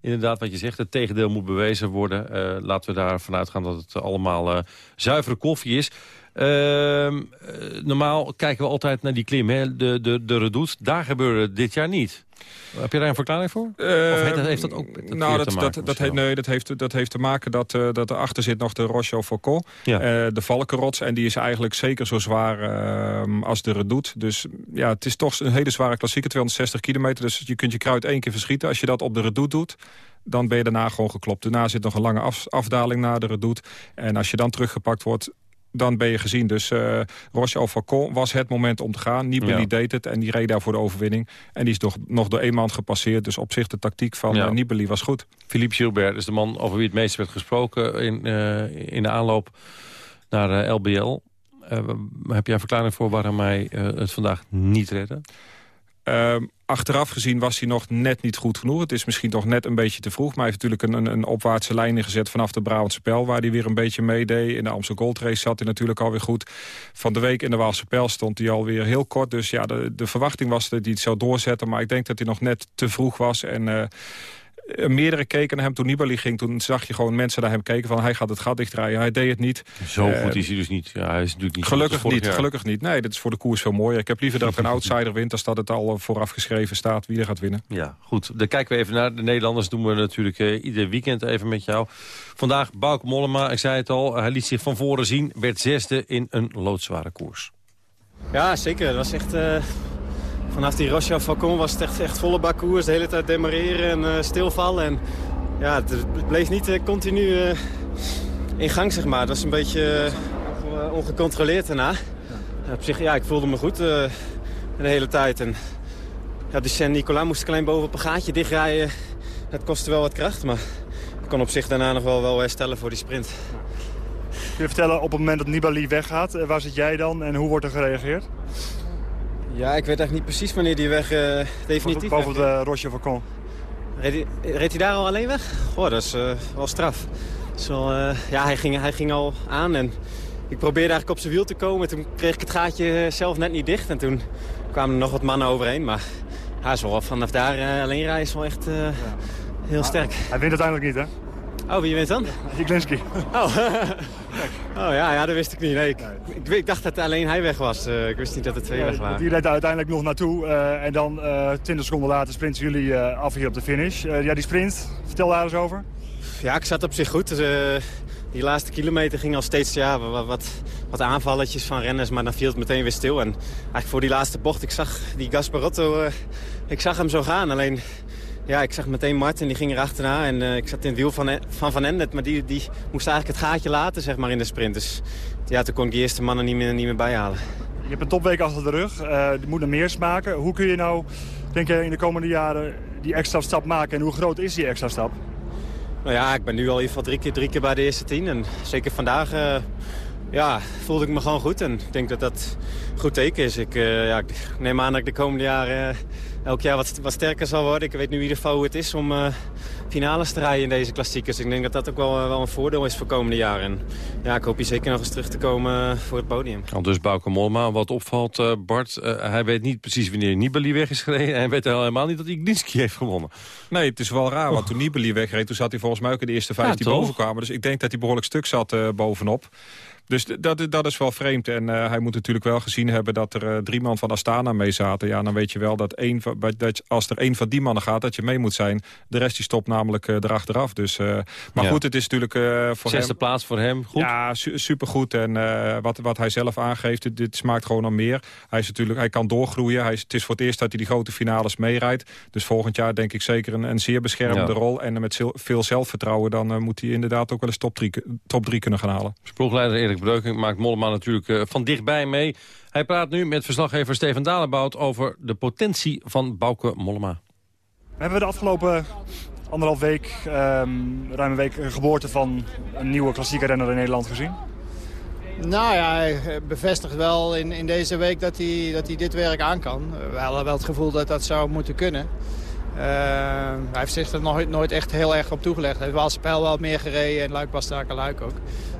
inderdaad, wat je zegt, het tegendeel moet bewezen worden. laten we daar vanuit gaan dat het allemaal zuivere koffie is. Uh, normaal kijken we altijd naar die klim, hè? de, de, de. Daar gebeurde dit jaar niet. Heb je daar een verklaring voor? Uh, of heeft dat, heeft dat ook dat nou, dat, dat, dat, heeft, nee, dat, heeft, dat heeft te maken dat, uh, dat erachter zit nog de Roche Foucault. Ja. Uh, de Valkenrots. En die is eigenlijk zeker zo zwaar ehm, als de redoute. Dus ja, het is toch een hele zware klassieker. 260 kilometer. Dus je kunt je kruid één keer verschieten. Als je dat op de redoute doet dan ben je daarna gewoon geklopt. Daarna zit nog een lange af, afdaling naar de redoute. En als je dan teruggepakt wordt, dan ben je gezien. Dus uh, Roche Alfacon was het moment om te gaan. Nibali ja. deed het en die reed daar voor de overwinning. En die is nog, nog door één man gepasseerd. Dus op zich de tactiek van ja. uh, Nibali was goed. Philippe Gilbert is de man over wie het meest werd gesproken... in, uh, in de aanloop naar LBL. heb jij een verklaring voor waarom hij het vandaag niet redde? Uh, achteraf gezien was hij nog net niet goed genoeg. Het is misschien toch net een beetje te vroeg. Maar hij heeft natuurlijk een, een, opwaartse lijn ingezet vanaf de Brabantse Pijl... waar hij weer een beetje meedeed. In de Amsterdam Gold Race zat hij natuurlijk alweer goed. Van de week in de Waalse Pijl stond hij alweer heel kort. Dus ja, de, de verwachting was dat hij het zou doorzetten. Maar ik denk dat hij nog net te vroeg was. En... Uh, meerdere keken naar hem toen Nibali ging. Toen zag je gewoon mensen naar hem keken van hij gaat het gat dichtdraaien. Hij deed het niet. Zo uh, goed is hij dus niet. Ja, hij is natuurlijk niet gelukkig niet, jaar. gelukkig niet. Nee, dat is voor de koers veel mooier. Ik heb liever dat er een outsider wint... als dat het al vooraf geschreven staat wie er gaat winnen. Ja, goed. Dan kijken we even naar de Nederlanders. doen we natuurlijk uh, ieder weekend even met jou. Vandaag Bauke Mollema, ik zei het al. Hij liet zich van voren zien. Werd zesde in een loodzware koers. Ja, zeker. Dat was echt... Uh vanaf die Rocha Falcon was het echt, echt volle bak koers. De hele tijd demareren en uh, stilvallen. En ja, het bleef niet uh, continu uh, in gang, zeg maar. Het was een beetje ongecontroleerd daarna. Op zich, ja, ik voelde me goed de hele tijd. En ja, de Saint-Nicolas moest klein boven op een gaatje dichtrijden. Dat kostte wel wat kracht, maar ik kon op zich daarna nog wel, wel herstellen voor die sprint. Kun je vertellen, op het moment dat Nibali weggaat, waar zit jij dan en hoe wordt er gereageerd? Ja, ik weet eigenlijk niet precies wanneer die weg uh, definitief Boven de Roche Vacon. Reed, reed, hij daar al alleen weg? Goh, dat is uh, wel straf. Zo, uh, ja, hij ging, hij ging al aan en ik probeerde eigenlijk op zijn wiel te komen. Toen kreeg ik het gaatje zelf net niet dicht en toen kwamen er nog wat mannen overheen. Maar hij is wel vanaf daar alleen rijden is wel echt ja. heel sterk. Hij wint uiteindelijk niet, hè? Oh, wie wint dan? Jiglinski. Oh. oh ja, ja, dat wist ik niet. Nee, ik, ik, ik, dacht dat alleen hij weg was. Uh, ik wist niet dat er twee weg waren. Die reed uiteindelijk nog naartoe. Uh, en dan uh, 20 seconden later sprinten jullie af hier op de finish. ja, die sprint, vertel daar eens over. Ja, ik zat op zich goed. Dus, die laatste kilometer ging al steeds ja, wat, wat, wat, aanvalletjes van renners. Maar dan viel het meteen weer stil. En eigenlijk voor die laatste bocht, ik zag die Gasparotto, ik zag hem zo gaan. Alleen ja, ik zag meteen Martin, die ging er achterna. En uh, ik zat in het wiel van e- Van, van Endert, maar die, die moest eigenlijk het gaatje laten zeg maar, in de sprint. Dus ja, toen kon ik die eerste mannen niet meer, niet meer bijhalen. Je hebt een topweek achter de rug, uh, die moet er meer smaken. Hoe kun je nou, denk je, in de komende jaren die extra stap maken? En hoe groot is die extra stap? Nou ja, ik ben nu al in ieder geval drie keer, drie keer bij de eerste tien. En zeker vandaag uh, ja, voelde ik me gewoon goed. En ik denk dat dat goed teken is. Ik, ja, ik neem aan dat ik de komende jaren elk jaar wat, wat sterker zal worden. Ik weet nu in ieder geval hoe het is om uh, finales te rijden in deze klassiekers. Ik denk dat dat ook wel, eh, wel een voordeel is voor komende jaren. En ja, ik hoop hier zeker nog eens terug te komen voor het podium. Al dus Bauke Mollema, wat opvalt, uh, Bart, hij weet niet precies wanneer Nibali weg is gereden. En hij weet helemaal niet dat Iglinski heeft gewonnen. Nee, het is wel raar, want toen Nibali wegreed, toen zat hij volgens mij ook in de eerste vijf ja, die boven kwamen. Dus ik denk dat hij behoorlijk stuk zat bovenop. Dus dat, dat is wel vreemd. En uh, hij moet natuurlijk wel gezien hebben dat er uh, drie man van Astana mee zaten. Ja, dan weet je wel dat, één, dat als er één van die mannen gaat, dat je mee moet zijn. De rest die stopt namelijk uh, erachteraf. Dus, maar ja. goed, het is natuurlijk voor Zesde hem... plaats voor hem, goed? Ja, su supergoed. En wat, wat hij zelf aangeeft, dit, dit, smaakt gewoon al meer. Hij, is natuurlijk, hij kan doorgroeien. Hij is, het is voor het eerst dat hij die grote finales meerijdt. Dus volgend jaar denk ik zeker een, een zeer beschermde ja. rol. En met veel zelfvertrouwen, dan moet hij inderdaad ook wel eens top drie, top drie kunnen gaan halen. Ploegleider Erik Breukink maakt Mollema natuurlijk uh, van dichtbij mee. Hij praat nu met verslaggever Steven Dalenbout over de potentie van Bauke Mollema. We hebben de afgelopen anderhalf week, um, ruim een week, een geboorte van een nieuwe klassieke renner in Nederland gezien? Nou ja, hij bevestigt wel in, in deze week dat hij, dat hij dit werk aan kan. We hadden wel het gevoel dat dat zou moeten kunnen. Uh, hij heeft zich er nooit, nooit echt heel erg op toegelegd. Hij heeft wel spel wel meer gereden en Luik Bastaken Luik ook.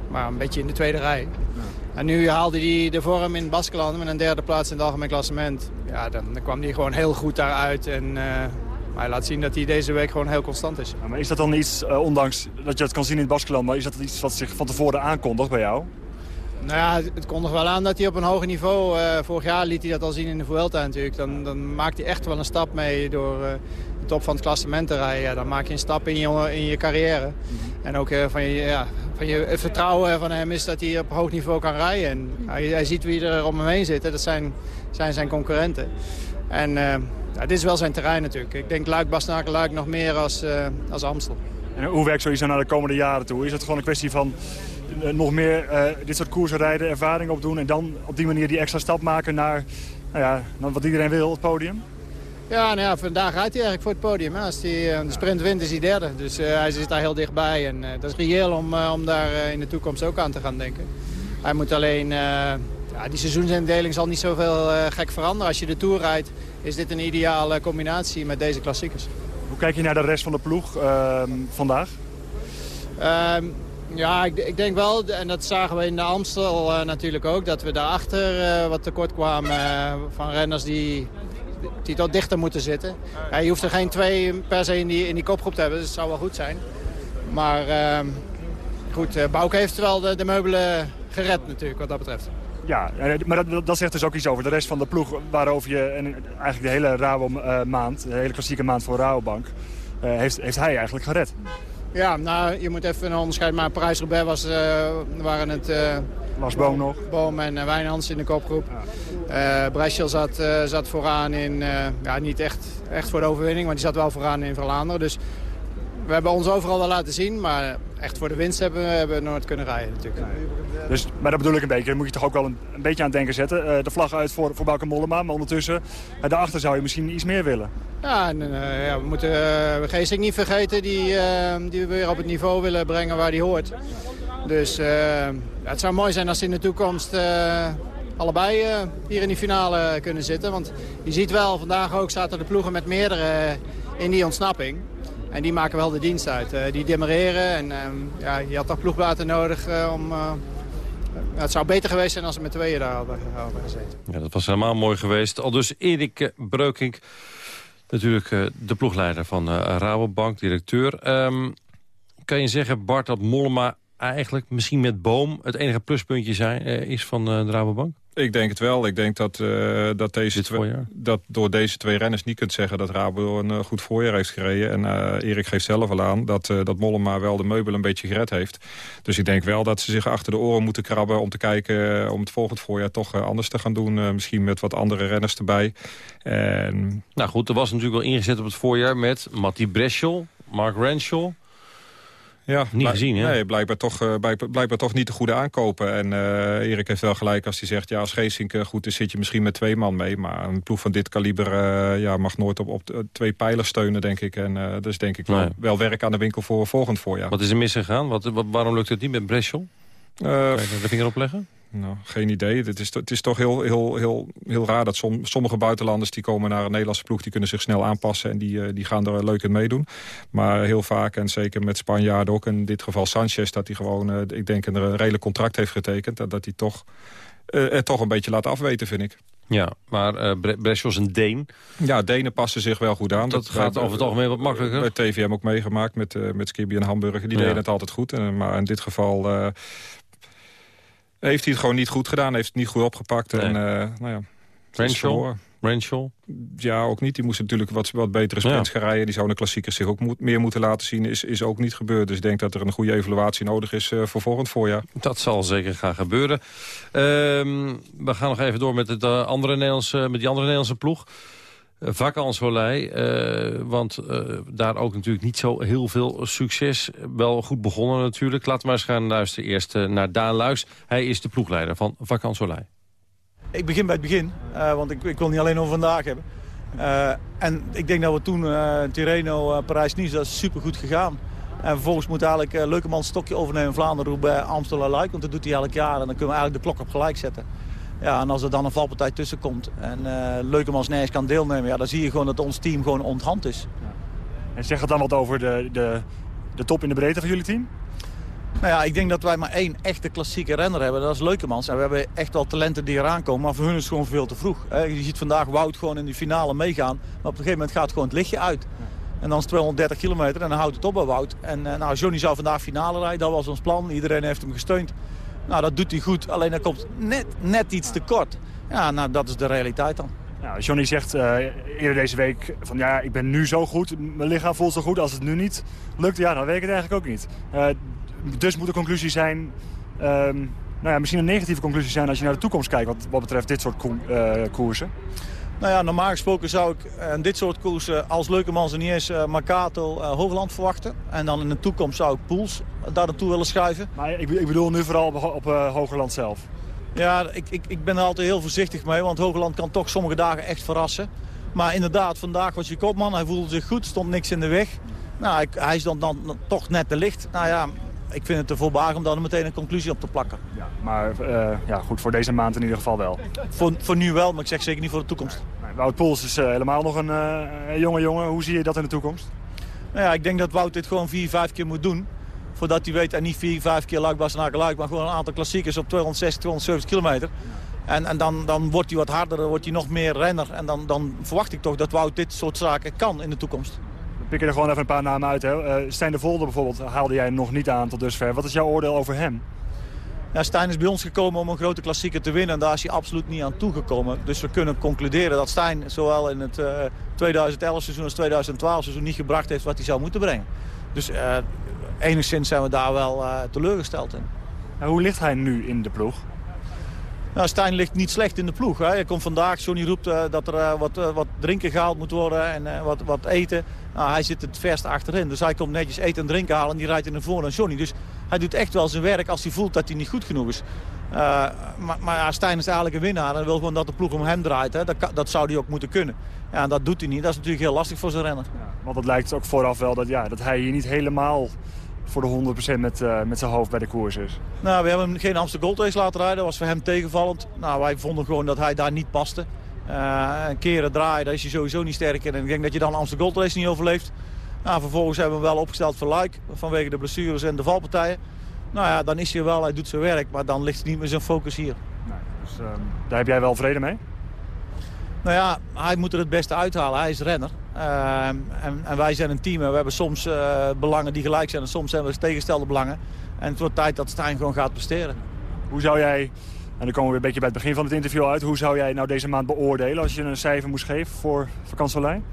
Maar een beetje in de tweede rij. En nu haalde hij de vorm in Baskeland met een derde plaats in het algemeen klassement. Ja, dan, dan kwam hij gewoon heel goed daaruit. En uh, hij laat zien dat hij deze week gewoon heel constant is. Ja, maar is dat dan iets, uh, ondanks dat je het kan zien in het Baskeland... maar is dat iets wat zich van tevoren aankondigt bij jou? Nou ja, het kondigt wel aan dat hij op een hoger niveau... Uh, vorig jaar liet hij dat al zien in de Vuelta natuurlijk. Dan, dan maakt hij echt wel een stap mee door de top van het klassement te rijden. Ja, dan maak je een stap in je, in je carrière. Mm -hmm. En ook van je, ja, van je, het vertrouwen van hem is dat hij op hoog niveau kan rijden. En hij, hij ziet wie er om hem heen zitten. Dat zijn zijn, zijn concurrenten. En uh, ja, dit is wel zijn terrein natuurlijk. Ik denk Luik, Basnaken, Luik nog meer als, uh, als Amstel. En hoe werkt zoiets naar de komende jaren toe? Is het gewoon een kwestie van uh, nog meer dit soort koersen rijden, ervaring opdoen... en dan op die manier die extra stap maken naar, nou ja, naar wat iedereen wil, het podium? Ja, nou ja, vandaag rijdt hij eigenlijk voor het podium. Hè. Als hij de sprint wint is hij derde. Dus uh, hij zit daar heel dichtbij. En uh, dat is reëel om, om daar in de toekomst ook aan te gaan denken. Hij moet alleen... ja, die seizoensindeling zal niet zoveel gek veranderen. Als je de Tour rijdt, is dit een ideale combinatie met deze klassiekers. Hoe kijk je naar de rest van de ploeg ehm, vandaag? Ehm, ja, ik, ik, denk wel, en dat zagen we in de Amstel natuurlijk ook... dat we daarachter wat tekort kwamen van renners die die wat dichter moeten zitten. Ja, je hoeft er geen twee per se in die, in die kopgroep te hebben, dus het zou wel goed zijn. Maar uh, goed, uh, Bouke heeft wel de, de, meubelen gered natuurlijk wat dat betreft. Ja, maar dat, dat, zegt dus ook iets over de rest van de ploeg... waarover je en eigenlijk de hele Rabo uh, maand, de hele klassieke maand voor Rabobank... Heeft, heeft hij eigenlijk gered. Ja, nou, je moet even een onderscheid maken. Parijs-Roubaix was, uh, waren het... Uh, Was Boom nog? Boom en uh, Wijnands in de kopgroep. Ja. Uh, Breschel zat, zat vooraan in... ja, niet echt, echt voor de overwinning, maar die zat wel vooraan in Vlaanderen. Dus we hebben ons overal wel laten zien, maar echt voor de winst hebben we, hebben we nooit kunnen rijden natuurlijk. Dus, maar dat bedoel ik een beetje. Daar moet je toch ook wel een, een beetje aan het denken zetten. Eh, de vlag uit voor, voor Bauke Mollema, maar ondertussen uh, daarachter zou je misschien iets meer willen. Ja, en, uh, ja we moeten uh, Geesink niet vergeten die, die we weer op het niveau willen brengen waar die hoort. Dus ja, het zou mooi zijn als ze in de toekomst allebei hier in die finale kunnen zitten. Want je ziet wel, vandaag ook zaten de ploegen met meerdere in die ontsnapping. En die maken wel de dienst uit. Uh, die demareren en uh, ja, je had toch ploegwater nodig uh, om... het zou beter geweest zijn als ze met tweeën daar hadden, gezeten. Ja, dat was helemaal mooi geweest. Al dus Erik Breukink, natuurlijk de ploegleider van Rabobank, directeur. Um, kan je zeggen, Bart, dat Mollema eigenlijk misschien met Boom... het enige pluspuntje zijn, is van de Rabobank? Ik denk het wel. Ik denk dat, uh, dat, deze twee, dat door deze twee renners niet kunt zeggen... dat Rabo een uh, goed voorjaar heeft gereden. En uh, Erik geeft zelf al aan dat, dat Mollema wel de meubel een beetje gered heeft. Dus ik denk wel dat ze zich achter de oren moeten krabben... om te kijken om het volgend voorjaar toch anders te gaan doen. misschien met wat andere renners erbij. En... Nou goed, er was natuurlijk wel ingezet op het voorjaar... met Matti Breschel, Mark Renshaw... Ja, niet gezien, hè? Nee, blijkbaar toch, uh, blijkbaar toch niet de goede aankopen. En uh, Erik heeft wel gelijk als hij zegt... ja, als Geesink goed is, zit je misschien met twee man mee. Maar een ploeg van dit kaliber uh, ja, mag nooit op, op twee pijlers steunen, denk ik. En dus denk ik wel, nee. wel werk aan de winkel voor volgend voorjaar. Wat is er misgegaan? Wat, wat, waarom lukt het niet met Breschel? Kan je de vinger opleggen? Nou, geen idee. Het is, het is toch heel, heel, heel, heel raar dat som, sommige buitenlanders... die komen naar een Nederlandse ploeg, die kunnen zich snel aanpassen... en die, die gaan er leuk in meedoen. Maar heel vaak, en zeker met Spanjaarden ook... in dit geval Sanchez, dat hij gewoon, ik denk... een redelijk contract heeft getekend... dat, dat hij toch, uh, het toch een beetje laat afweten, vind ik. Ja, maar uh, Breschel is een Deen. Ja, Denen passen zich wel goed aan. Dat, dat gaat over het algemeen wat makkelijker. Met TVM ook meegemaakt, met, uh, met Skibby en Hamburger. Die ja. deden het altijd goed. En, maar in dit geval... Uh, heeft hij het gewoon niet goed gedaan. Heeft het niet goed opgepakt. Nee. En, uh, nou ja, Renshaw? Renshaw? Ja, ook niet. Die moest natuurlijk wat, wat betere sprints ja. gaan rijden. Die zou een klassieker zich ook moet, meer moeten laten zien. Is, is ook niet gebeurd. Dus ik denk dat er een goede evaluatie nodig is uh, voor volgend voorjaar. Dat zal zeker gaan gebeuren. Uh, we gaan nog even door met, het, uh, andere Nederlandse, met die andere Nederlandse ploeg. Vacansoleil, uh, want uh, daar ook natuurlijk niet zo heel veel succes. Wel goed begonnen natuurlijk. Laten we maar eens gaan luisteren eerst uh, naar Daan Luijs. Hij is de ploegleider van Vacansoleil. Ik begin bij het begin, want ik, ik, wil niet alleen over vandaag hebben. en ik denk dat we toen Tirreno, Parijs-Nice, dat is super goed gegaan. En vervolgens moet eigenlijk uh, Leukeman stokje overnemen in Vlaanderen bij Amstel Luik. Want dat doet hij elk jaar en dan kunnen we eigenlijk de klok op gelijk zetten. Ja, en als er dan een valpartij tussen komt en uh, Leukemans nergens kan deelnemen... Ja, dan zie je gewoon dat ons team gewoon onthand is. Ja. En zeg het dan wat over de, de, de top in de breedte van jullie team? Nou ja, ik denk dat wij maar één echte klassieke renner hebben. Dat is Leukemans. En we hebben echt wel talenten die eraan komen. Maar voor hun is het gewoon veel te vroeg. Je ziet vandaag Wout gewoon in die finale meegaan. Maar op een gegeven moment gaat gewoon het lichtje uit. En dan is het 230 kilometer en dan houdt het op bij Wout. En nou, Johnny zou vandaag finale rijden. Dat was ons plan. Iedereen heeft hem gesteund. Nou, dat doet hij goed. Alleen dat komt net, net iets te kort. Ja, nou, dat is de realiteit dan. Nou, Johnny zegt uh, eerder deze week van ja, ik ben nu zo goed. Mijn lichaam voelt zo goed. Als het nu niet lukt, ja, dan weet ik het eigenlijk ook niet. Uh, dus moet de conclusie zijn... Um, nou ja, misschien een negatieve conclusie zijn als je naar de toekomst kijkt... wat, wat betreft dit soort uh, koersen. Nou ja, normaal gesproken zou ik in dit soort koersen als Leukemans en niet eens uh, Marcato uh, Hoogland verwachten. En dan in de toekomst zou ik Poels daar naartoe willen schuiven. Maar ik, ik bedoel nu vooral op, op uh, Hoogland zelf. Ja, ik, ik, ik ben er altijd heel voorzichtig mee, want Hoogland kan toch sommige dagen echt verrassen. Maar inderdaad, vandaag was je kopman, hij voelde zich goed, stond niks in de weg. Nou, hij is dan, dan, dan toch net te licht. Nou ja, ik vind het te voorbarig om daar meteen een conclusie op te plakken. Ja, maar uh, ja, goed, voor deze maand in ieder geval wel. Voor, voor nu wel, maar ik zeg zeker niet voor de toekomst. Nee, Wout Poels is uh, helemaal nog een uh, jonge jongen. Hoe zie je dat in de toekomst? Nou ja, ik denk dat Wout dit gewoon vier, vijf keer moet doen. Voordat hij weet, en niet vier, vijf keer Luik, Bastenaken, Luik... maar gewoon een aantal klassiekers op 260, 270 kilometer. En, en dan, dan wordt hij wat harder, dan wordt hij nog meer renner. En dan, dan verwacht ik toch dat Wout dit soort zaken kan in de toekomst pik er gewoon even een paar namen uit. Hè. Uh, Stijn de Volder bijvoorbeeld haalde jij nog niet aan tot dusver. Wat is jouw oordeel over hem? Ja, Stijn is bij ons gekomen om een grote klassieker te winnen. En daar is hij absoluut niet aan toegekomen. Dus we kunnen concluderen dat Stijn zowel in het uh, 2011 seizoen als 2012 seizoen niet gebracht heeft wat hij zou moeten brengen. Dus uh, enigszins zijn we daar wel uh, teleurgesteld in. En hoe ligt hij nu in de ploeg? Nou, Stijn ligt niet slecht in de ploeg. Hè. Hij komt vandaag, Johnny roept dat er wat, wat drinken gehaald moet worden en wat, wat eten. Nou, hij zit het verst achterin, dus hij komt netjes eten en drinken halen en die rijdt in de voor aan Johnny. Dus hij doet echt wel zijn werk als hij voelt dat hij niet goed genoeg is. maar maar ja, Stijn is eigenlijk een winnaar en wil gewoon dat de ploeg om hem draait. Hè. Dat, dat zou hij ook moeten kunnen. Ja, en dat doet hij niet. Dat is natuurlijk heel lastig voor zijn renner. Ja, want het lijkt ook vooraf wel dat, ja, dat hij hier niet helemaal voor de 100% met, uh, met zijn hoofd bij de koers is. Nou, we hebben hem geen Amsterdam Gold Race laten rijden. Dat was voor hem tegenvallend. Nou, wij vonden gewoon dat hij daar niet paste. Een keren draaien, daar is hij sowieso niet sterk in. En ik denk dat je dan Amsterdam Gold Race niet overleeft. Nou, vervolgens hebben we hem wel opgesteld voor Luik. Vanwege de blessures en de valpartijen. Nou ja, dan is hij wel, hij doet zijn werk. Maar dan ligt niet meer zijn focus hier. Nee, dus uh, daar heb jij wel vrede mee? Nou ja, hij moet er het beste uithalen. Hij is renner. Uh, en, en, wij zijn een team en we hebben soms uh, belangen die gelijk zijn en soms hebben we tegenstelde belangen. En het wordt tijd dat Stijn gewoon gaat presteren. Hoe zou jij, en dan komen we een beetje bij het begin van het interview uit... hoe zou jij nou deze maand beoordelen als je een cijfer moest geven voor vakantselijn?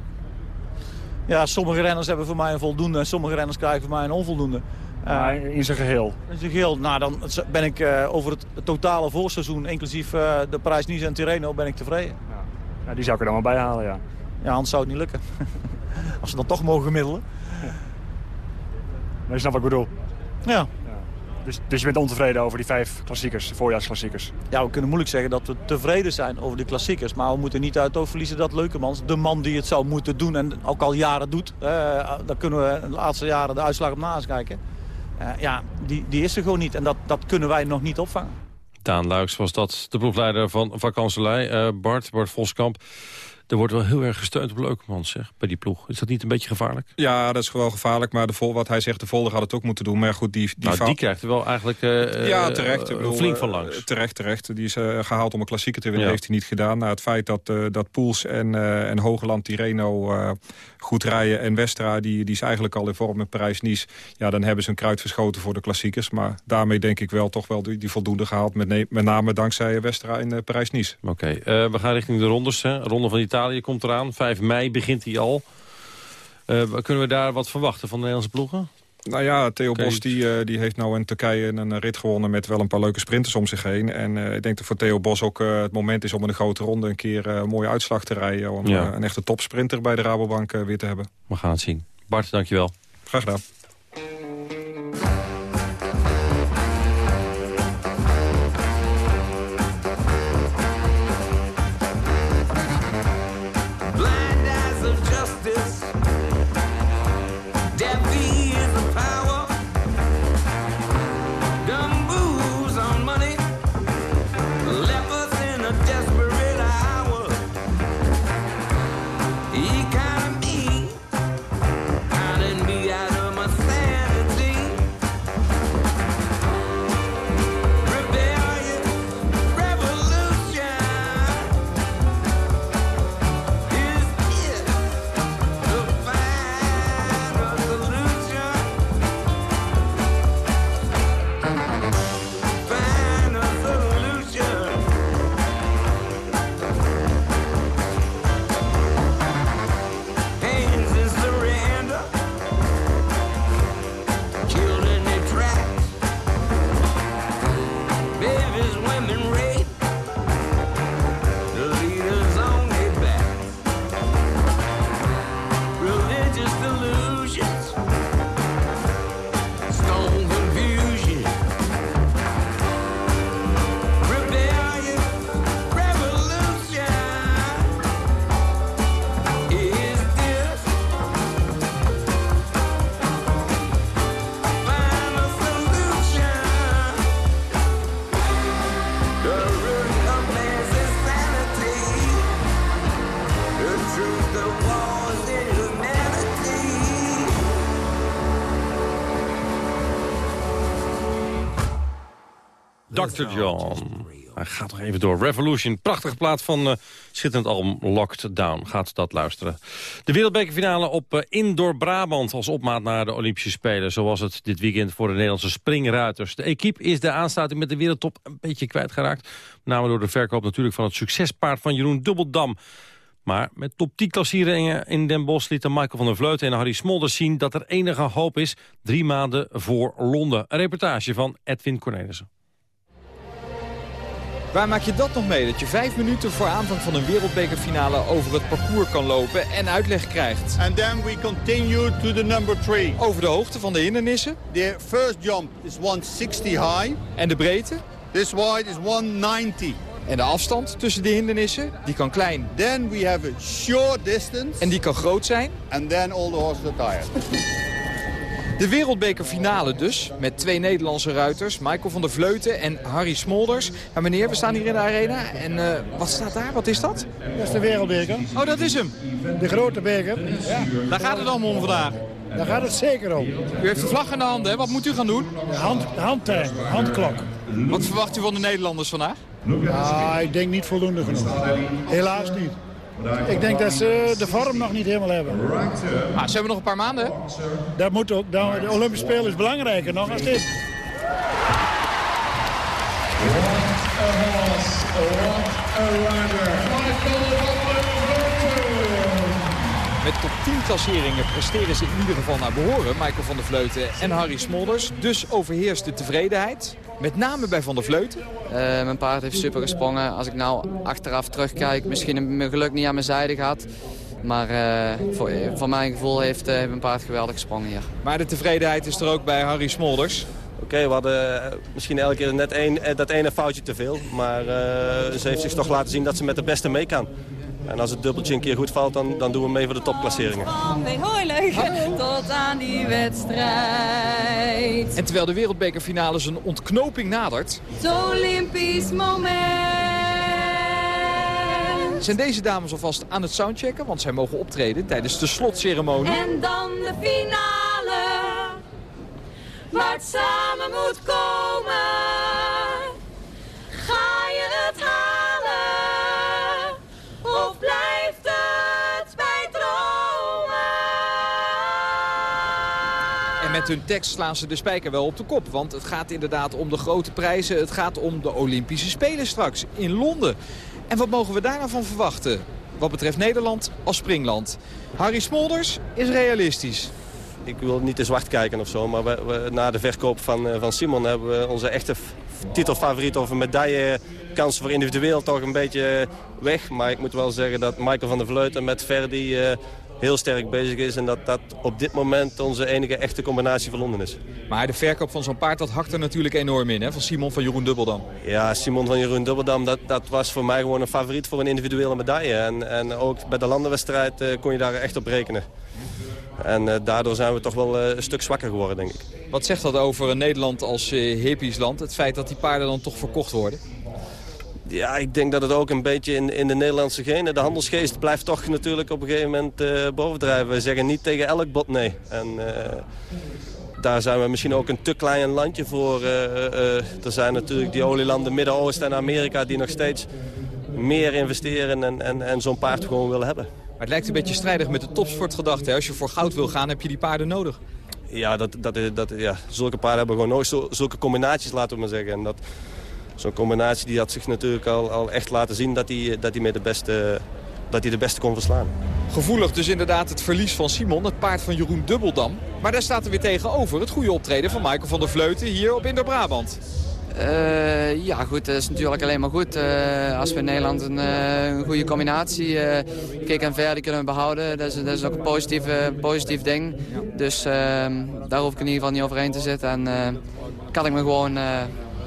Ja, sommige renners hebben voor mij een voldoende en sommige renners krijgen voor mij een onvoldoende. Uh, in zijn geheel? In zijn geheel, nou dan ben ik uh, over het totale voorseizoen, inclusief uh, de Parijs-Nice en Tirreno, ben ik tevreden. Ja. ja. die zou ik er dan wel bij halen, ja. Ja, anders zou het niet lukken. Als ze dan toch mogen gemiddelen. Ja. Maar je snapt wat ik bedoel? Ja. Dus, dus je bent ontevreden over die vijf klassiekers, voorjaarsklassiekers? Ja, we kunnen moeilijk zeggen dat we tevreden zijn over die klassiekers. Maar we moeten niet uit het oog verliezen dat Leukemans, de man die het zou moeten doen... en ook al jaren doet, eh, daar kunnen we de laatste jaren de uitslag op naast kijken... Uh, ja, die, die is er gewoon niet. En dat, dat kunnen wij nog niet opvangen. Daan Luiks was dat, de ploegleider van Vakanselij. Uh, Bart, Bart Voskamp. Er wordt wel heel erg gesteund op Leukemans, zeg, bij die ploeg. Is dat niet een beetje gevaarlijk? Ja, dat is gewoon gevaarlijk. Maar de vol, wat hij zegt, de Volder had het ook moeten doen. Maar goed, die, die, nou, die krijgt er wel eigenlijk uh, ja, terecht, uh, flink van langs. terecht, terecht. Die is uh, gehaald om een klassieker te winnen. Ja. heeft hij niet gedaan. Nou, het feit dat, dat Poels en, en Hogeland, Tireno goed rijden... en Westra, die, die is eigenlijk al in vorm met Parijs-Nice... ja, dan hebben ze een kruid verschoten voor de klassiekers. Maar daarmee denk ik wel toch wel die, die voldoende gehaald. Met, met name dankzij Westra in Parijs-Nice. Oké, okay. we gaan richting de rondes. Hè. Ronde van Italië komt eraan. 5 mei begint hij al. Uh, kunnen we daar wat verwachten van de Nederlandse ploegen? Nou ja, Theo okay. Bos die, uh, die heeft nou in Turkije een rit gewonnen... met wel een paar leuke sprinters om zich heen. En uh, ik denk dat voor Theo Bos ook het moment is om in een grote ronde... een keer een mooie uitslag te rijden. Om ja. een echte topsprinter bij de Rabobank weer te hebben. We gaan het zien. Bart, dankjewel. Graag gedaan. Dr. John. Hij gaat nog even door. Revolution, prachtige plaat van uh, schitterend album Locked Down. Gaat dat luisteren. De wereldbekerfinale op uh, Indoor Brabant als opmaat naar de Olympische Spelen. Zo was het dit weekend voor de Nederlandse springruiters. De equipe is de aansluiting met de wereldtop een beetje kwijtgeraakt. Name door de verkoop natuurlijk van het succespaard van Jeroen Dubbeldam. Maar met top 10 klassieringen in Den Bosch lieten Michael van der Vleuten en Harry Smolders zien dat er enige hoop is. Drie maanden voor Londen. Een reportage van Edwin Cornelissen. Waar maak je dat nog mee? Dat je vijf minuten voor aanvang van een wereldbekerfinale over het parcours kan lopen en uitleg krijgt. And then we continue to the number three. Over de hoogte van de hindernissen. The first jump is 160 high. En de breedte. This wide is 190. En de afstand tussen de hindernissen, die kan klein. Then we have a short distance. En die kan groot zijn. And then all the horses are tired. De wereldbekerfinale dus, met twee Nederlandse ruiters. Michael van der Vleuten en Harry Smolders. Ja, meneer, we staan hier in de arena. En uh, wat staat daar? Wat is dat? Dat is de wereldbeker. Oh, dat is hem? De grote beker. Ja. Daar gaat het allemaal om vandaag. Daar gaat het zeker om. U heeft de vlag in de hand, hè? Wat moet u gaan doen? Hand, handtime, handklok. Wat verwacht u van de Nederlanders vandaag? Ja, ik denk niet voldoende genoeg. Helaas niet. Ik denk dat ze de vorm nog niet helemaal hebben. Ah, ze hebben nog een paar maanden. Dat moet ook. De Olympische Spelen is belangrijker nog als dit. Met top 10 klasseringen presteren ze in ieder geval naar behoren. Michael van der Vleuten en Harry Smolders. Dus overheerst de tevredenheid. Met name bij Van der Vleuten. Uh, mijn paard heeft super gesprongen. Als ik nou achteraf terugkijk, misschien mijn geluk niet aan mijn zijde gehad. Maar uh, voor, voor, mijn gevoel heeft, uh, heeft mijn paard geweldig gesprongen hier. Maar de tevredenheid is er ook bij Harry Smolders. Oké, okay, we hadden misschien elke keer net één, dat ene foutje te veel. Maar ze heeft zich toch laten zien dat ze met de beste mee kan. En als het dubbeltje een keer goed valt, dan, dan doen we mee voor de topklasseringen. Nee, hoi leuk. Tot aan die wedstrijd. En terwijl de wereldbekerfinale zijn ontknoping nadert... Het Olympisch moment. Zijn deze dames alvast aan het soundchecken, want zij mogen optreden tijdens de slotceremonie. En dan de finale, waar het samen moet komen. Met hun tekst slaan ze de spijker wel op de kop. Want het gaat inderdaad om de grote prijzen. Het gaat om de Olympische Spelen straks in Londen. En wat mogen we daar nou van verwachten? Wat betreft Nederland als springland. Harry Smolders is realistisch. Ik wil niet te zwart kijken of zo, maar we, na de verkoop van, uh, van Simon hebben we onze echte titelfavoriet of een medaillekansen voor individueel toch een beetje weg. Maar ik moet wel zeggen dat Michael van der Vleuten met Verdi uh, heel sterk bezig is. En dat dat op dit moment onze enige echte combinatie voor Londen is. Maar de verkoop van zo'n paard, dat hakt er natuurlijk enorm in, hè? Van Simon van Jeroen Dubbeldam. Ja, Simon van Jeroen Dubbeldam, dat, dat was voor mij gewoon een favoriet voor een individuele medaille. En, en ook bij de landenwedstrijd uh, kon je daar echt op rekenen. En uh, daardoor zijn we toch wel uh, een stuk zwakker geworden, denk ik. Wat zegt dat over Nederland als hippiesland? Het feit dat die paarden dan toch verkocht worden? Ja, ik denk dat het ook een beetje in, in de Nederlandse genen... de handelsgeest blijft toch natuurlijk op een gegeven moment uh, bovendrijven. We zeggen niet tegen elk bot nee. En uh, daar zijn we misschien ook een te klein landje voor. Uh, er zijn natuurlijk die olielanden Midden-Oosten en Amerika... die nog steeds meer investeren en, en, en zo'n paard gewoon willen hebben. Maar het lijkt een beetje strijdig met de topsportgedachte. Als je voor goud wil gaan, heb je die paarden nodig. Ja, dat, dat, dat, ja zulke paarden hebben gewoon nooit zulke combinaties, laten we maar zeggen. En dat, zo'n combinatie die had zich natuurlijk al, al echt laten zien dat hij dat met de beste, dat hij de beste kon verslaan. Gevoelig dus inderdaad het verlies van Simon, het paard van Jeroen Dubbeldam. Maar daar staat er weer tegenover het goede optreden van Michael van der Vleuten hier op Indo-Brabant. Uh, ja, goed, dat is natuurlijk alleen maar goed. Uh, als we in Nederland een, uh, een goede combinatie, uh, Kik en Ver, die kunnen behouden. Dat is, dat is ook een positief, positief ding. Dus ehm, daar hoef ik in ieder geval niet overheen te zitten. En kan ik me gewoon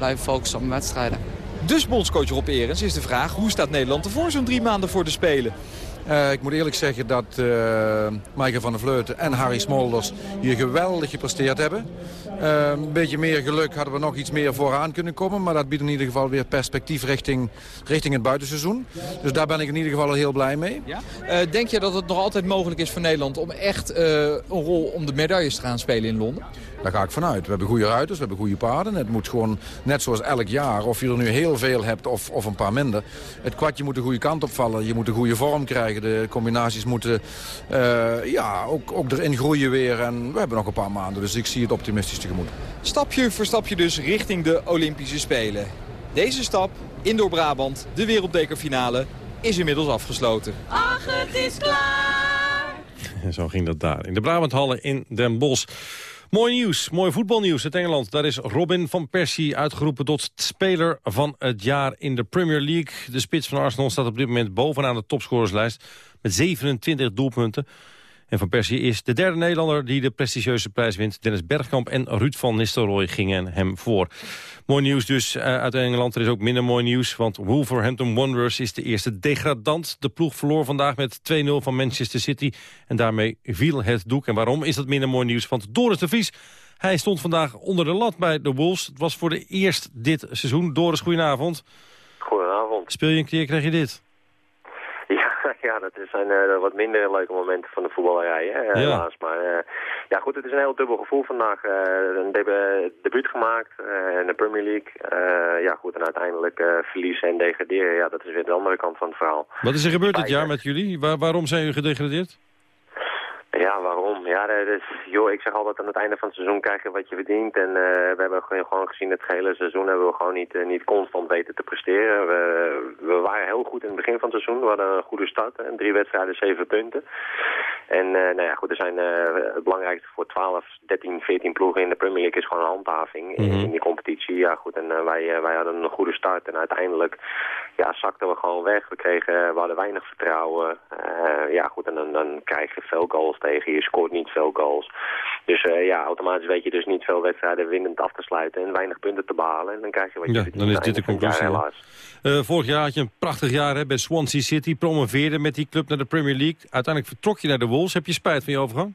blijven focussen op mijn wedstrijden. Dus bondscoach Rob Erens is de vraag, hoe staat Nederland ervoor zo'n drie maanden voor de Spelen? Uh, ik moet eerlijk zeggen dat uh, Maaike van der Vleuten en Harry Smolders hier geweldig gepresteerd hebben. Uh, een beetje meer geluk hadden we nog iets meer vooraan kunnen komen. Maar dat biedt in ieder geval weer perspectief richting, richting het buitenseizoen. Dus daar ben ik in ieder geval heel blij mee. Ja? denk je dat het nog altijd mogelijk is voor Nederland om echt een rol om de medailles te gaan spelen in Londen? Daar ga ik vanuit. We hebben goede ruiters, we hebben goede paarden. Het moet gewoon, net zoals elk jaar, of je er nu heel veel hebt of, of een paar minder. Het kwartje moet de goede kant opvallen. Je moet een goede vorm krijgen. De combinaties moeten uh, ja, ook, ook erin groeien weer. En we hebben nog een paar maanden, dus ik zie het optimistisch tegemoet. Stapje voor stapje dus richting de Olympische Spelen. Deze stap, Indoor-Brabant, de wereldbekerfinale, is inmiddels afgesloten. Ach, het is klaar! En zo ging dat daar, in de Brabanthallen in Den Bosch. Mooi nieuws, mooi voetbalnieuws uit Engeland. Daar is Robin van Persie uitgeroepen tot speler van het jaar in de Premier League. De spits van Arsenal staat op dit moment bovenaan de topscorerslijst met 27 doelpunten. En Van Persie is de derde Nederlander die de prestigieuze prijs wint. Dennis Bergkamp en Ruud van Nistelrooy gingen hem voor. Mooi nieuws dus uh, uit Engeland. Er is ook minder mooi nieuws, want Wolverhampton Wanderers is de eerste degradant. De ploeg verloor vandaag met 2-0 van Manchester City. En daarmee viel het doek. En waarom is dat minder mooi nieuws? Want Doris de Vries, hij stond vandaag onder de lat bij de Wolves. Het was voor de eerst dit seizoen. Doris, goedenavond. Goedenavond. Speel je een keer, krijg je dit. Dat zijn uh, wat minder leuke momenten van de voetballerij, hè, Ja. helaas. Maar eh, ja, goed, het is een heel dubbel gevoel vandaag. Eh, een deb- debuut gemaakt eh, in de Premier League. Eh, ja, goed, en uiteindelijk eh, verliezen en degraderen. Ja, dat is weer de andere kant van het verhaal. Wat is er gebeurd dit jaar met jullie? Waar- waarom zijn jullie gedegradeerd? Ja, waarom? Ja, is, joh, ik zeg altijd aan het einde van het seizoen krijg je wat je verdient. En eh, we hebben gewoon- gewoon gezien het hele seizoen hebben we gewoon niet, eh, niet constant weten te presteren. We, we waren heel goed in het begin van het seizoen. We hadden een goede start. En drie wedstrijden, zeven punten. En eh, nou ja, goed, er zijn het belangrijkste voor 12, 13, 14 ploegen in de Premier League is gewoon een handhaving in, in die competitie. Ja, goed, en wij, wij hadden een goede start. En uiteindelijk ja, zakten we gewoon weg. We, kregen, we hadden weinig vertrouwen. Ja, goed, en dan, dan krijg je veel goals tegen. Je scoort niet veel goals. Dus eh, ja, automatisch weet je dus niet veel wedstrijden winnend af te sluiten en weinig punten te behalen. En dan krijg je wat je Ja, dan is dit de conclusie. jaar. Eh, vorig jaar had je een prachtig jaar hè, bij Swansea City. Promoveerde met die club naar de Premier League. Uiteindelijk vertrok je naar de Wolves. Heb je spijt van je overgang?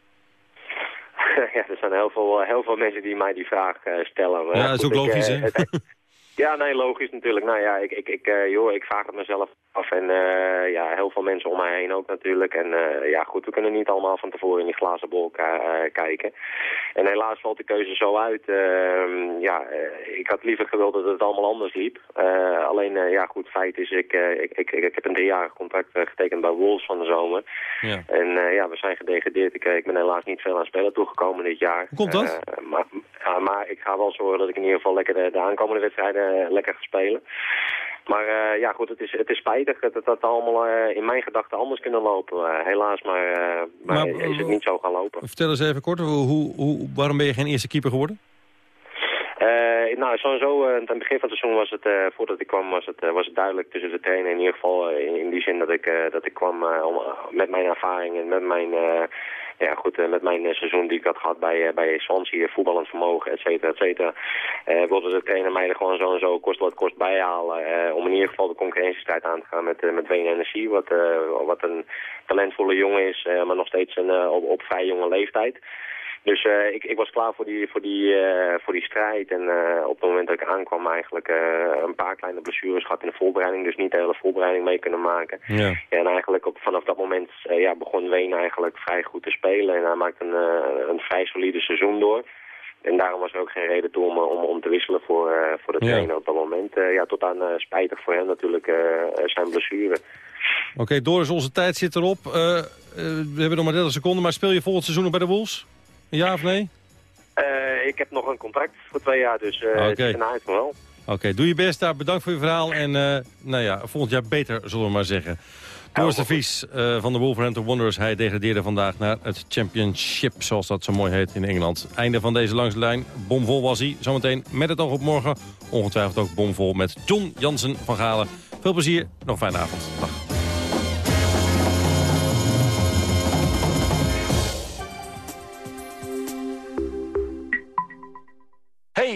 ja, er zijn heel veel, heel veel mensen die mij die vraag eh, stellen. Maar Ja, dat is ook ik, logisch, eh, hè? ja, nee, logisch natuurlijk. Nou ja, ik, ik, ik, eh, joh, ik vraag het mezelf af en eh, ja, heel veel mensen om mij heen ook natuurlijk. En eh, ja, goed, we kunnen niet allemaal van tevoren in die glazen bol eh, kijken. En helaas valt de keuze zo uit. Ehm, ja, ik had liever gewild dat het allemaal anders liep. Alleen, ja goed, feit is, ik, ik, ik, ik heb een driejarig contract getekend bij Wolves van de zomer. Ja. En ja, we zijn gedegradeerd. Ik, ik ben helaas niet veel aan spelen toegekomen dit jaar. Hoe komt dat? Maar, maar ik ga wel zorgen dat ik in ieder geval lekker de, de aankomende wedstrijden lekker ga spelen. Maar eh, ja, goed, het is, het is spijtig dat het dat allemaal eh, in mijn gedachten anders kunnen lopen. Eh, helaas, maar, eh, maar, Maar, is het niet zo gaan lopen. Vertel eens even kort, hoe, hoe, hoe- waarom ben je geen eerste keeper geworden? Nou, sowieso, eh, aan het begin van het seizoen was het, eh, voordat ik kwam, was het, eh, was het duidelijk tussen de trainer. In ieder geval eh, in, die zin dat ik, dat ik kwam om, met mijn ervaring en met mijn, ja, goed, met mijn seizoen die ik had gehad bij, bij Swansea, voetballend vermogen, et cetera, et cetera. eh, de trainer mij er gewoon zo en zo kost wat kost bijhalen. eh, om in ieder geval de concurrentiestrijd aan te gaan met, met Wayne NSC, wat, wat een talentvolle jongen is, maar nog steeds een, op, op vrij jonge leeftijd. Dus eh, ik, ik was klaar voor die, voor die, eh, voor die strijd. En eh, op het moment dat ik aankwam eigenlijk een paar kleine blessures gehad in de voorbereiding. Dus niet de hele voorbereiding mee kunnen maken. Ja. En eigenlijk op, vanaf dat moment ja, begon Ween eigenlijk vrij goed te spelen. En hij maakte een, een vrij solide seizoen door. En daarom was er ook geen reden toe om, om, om te wisselen voor, voor de Ja. trainer op dat moment. Ja, tot aan spijtig voor hem natuurlijk zijn blessure. Oké, Doris, onze tijd zit erop. We hebben nog maar 30 seconden, maar speel je volgend seizoen nog bij de Wolves? Ja of nee? Eh, ik heb nog een contract voor twee jaar, dus eh Oké. het is een wel. Oké, doe je best daar. Bedankt voor je verhaal. En eh, nou ja, volgend jaar beter, zullen we maar zeggen. Doris de Vries van de Wolverhampton Wanderers. Hij degradeerde vandaag naar het Championship, zoals dat zo mooi heet in Engeland. Einde van deze langs de lijn. Bomvol was hij. Zometeen met het oog op morgen. Ongetwijfeld ook bomvol met John Jansen van Galen. Veel plezier. Nog een fijne avond. Dag.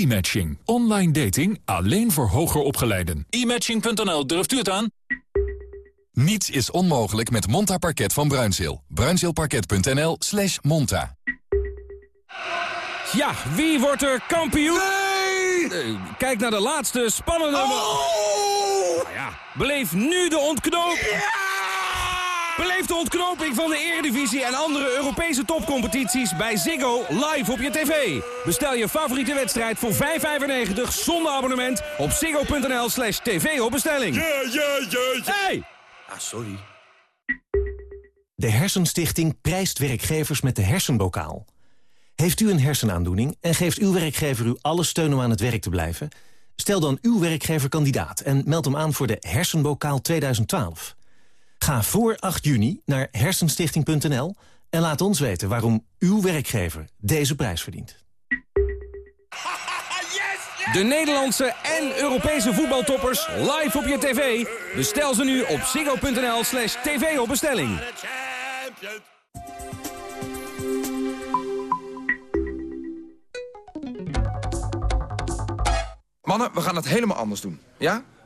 E-matching. Online dating alleen voor hoger opgeleiden. E-matching.nl, durft u het aan? Niets is onmogelijk met Monta Parket van Bruinzeel. Bruinzeelparket.nl slash monta. Ja, wie wordt er kampioen? Nee! kijk naar de laatste spannende... Oh! Nou ja, beleef nu de ontknoping. Beleef de ontknoping van de Eredivisie en andere Europese topcompetities bij Ziggo live op je tv. Bestel je favoriete wedstrijd voor 5,95 zonder abonnement op ziggo.nl slash tv op bestelling. Ja, ja, ja, ja. Hey! Ah, sorry. De Hersenstichting prijst werkgevers met de hersenbokaal. Heeft u een hersenaandoening en geeft uw werkgever u alle steun om aan het werk te blijven? Stel dan uw werkgever kandidaat en meld hem aan voor de Hersenbokaal 2012. Ga voor 8 juni naar hersenstichting.nl en laat ons weten waarom uw werkgever deze prijs verdient. De Nederlandse en Europese voetbaltoppers live op je tv. Bestel ze nu op ziggo.nl slash tv op bestelling. Mannen, we gaan het helemaal anders doen. Ja?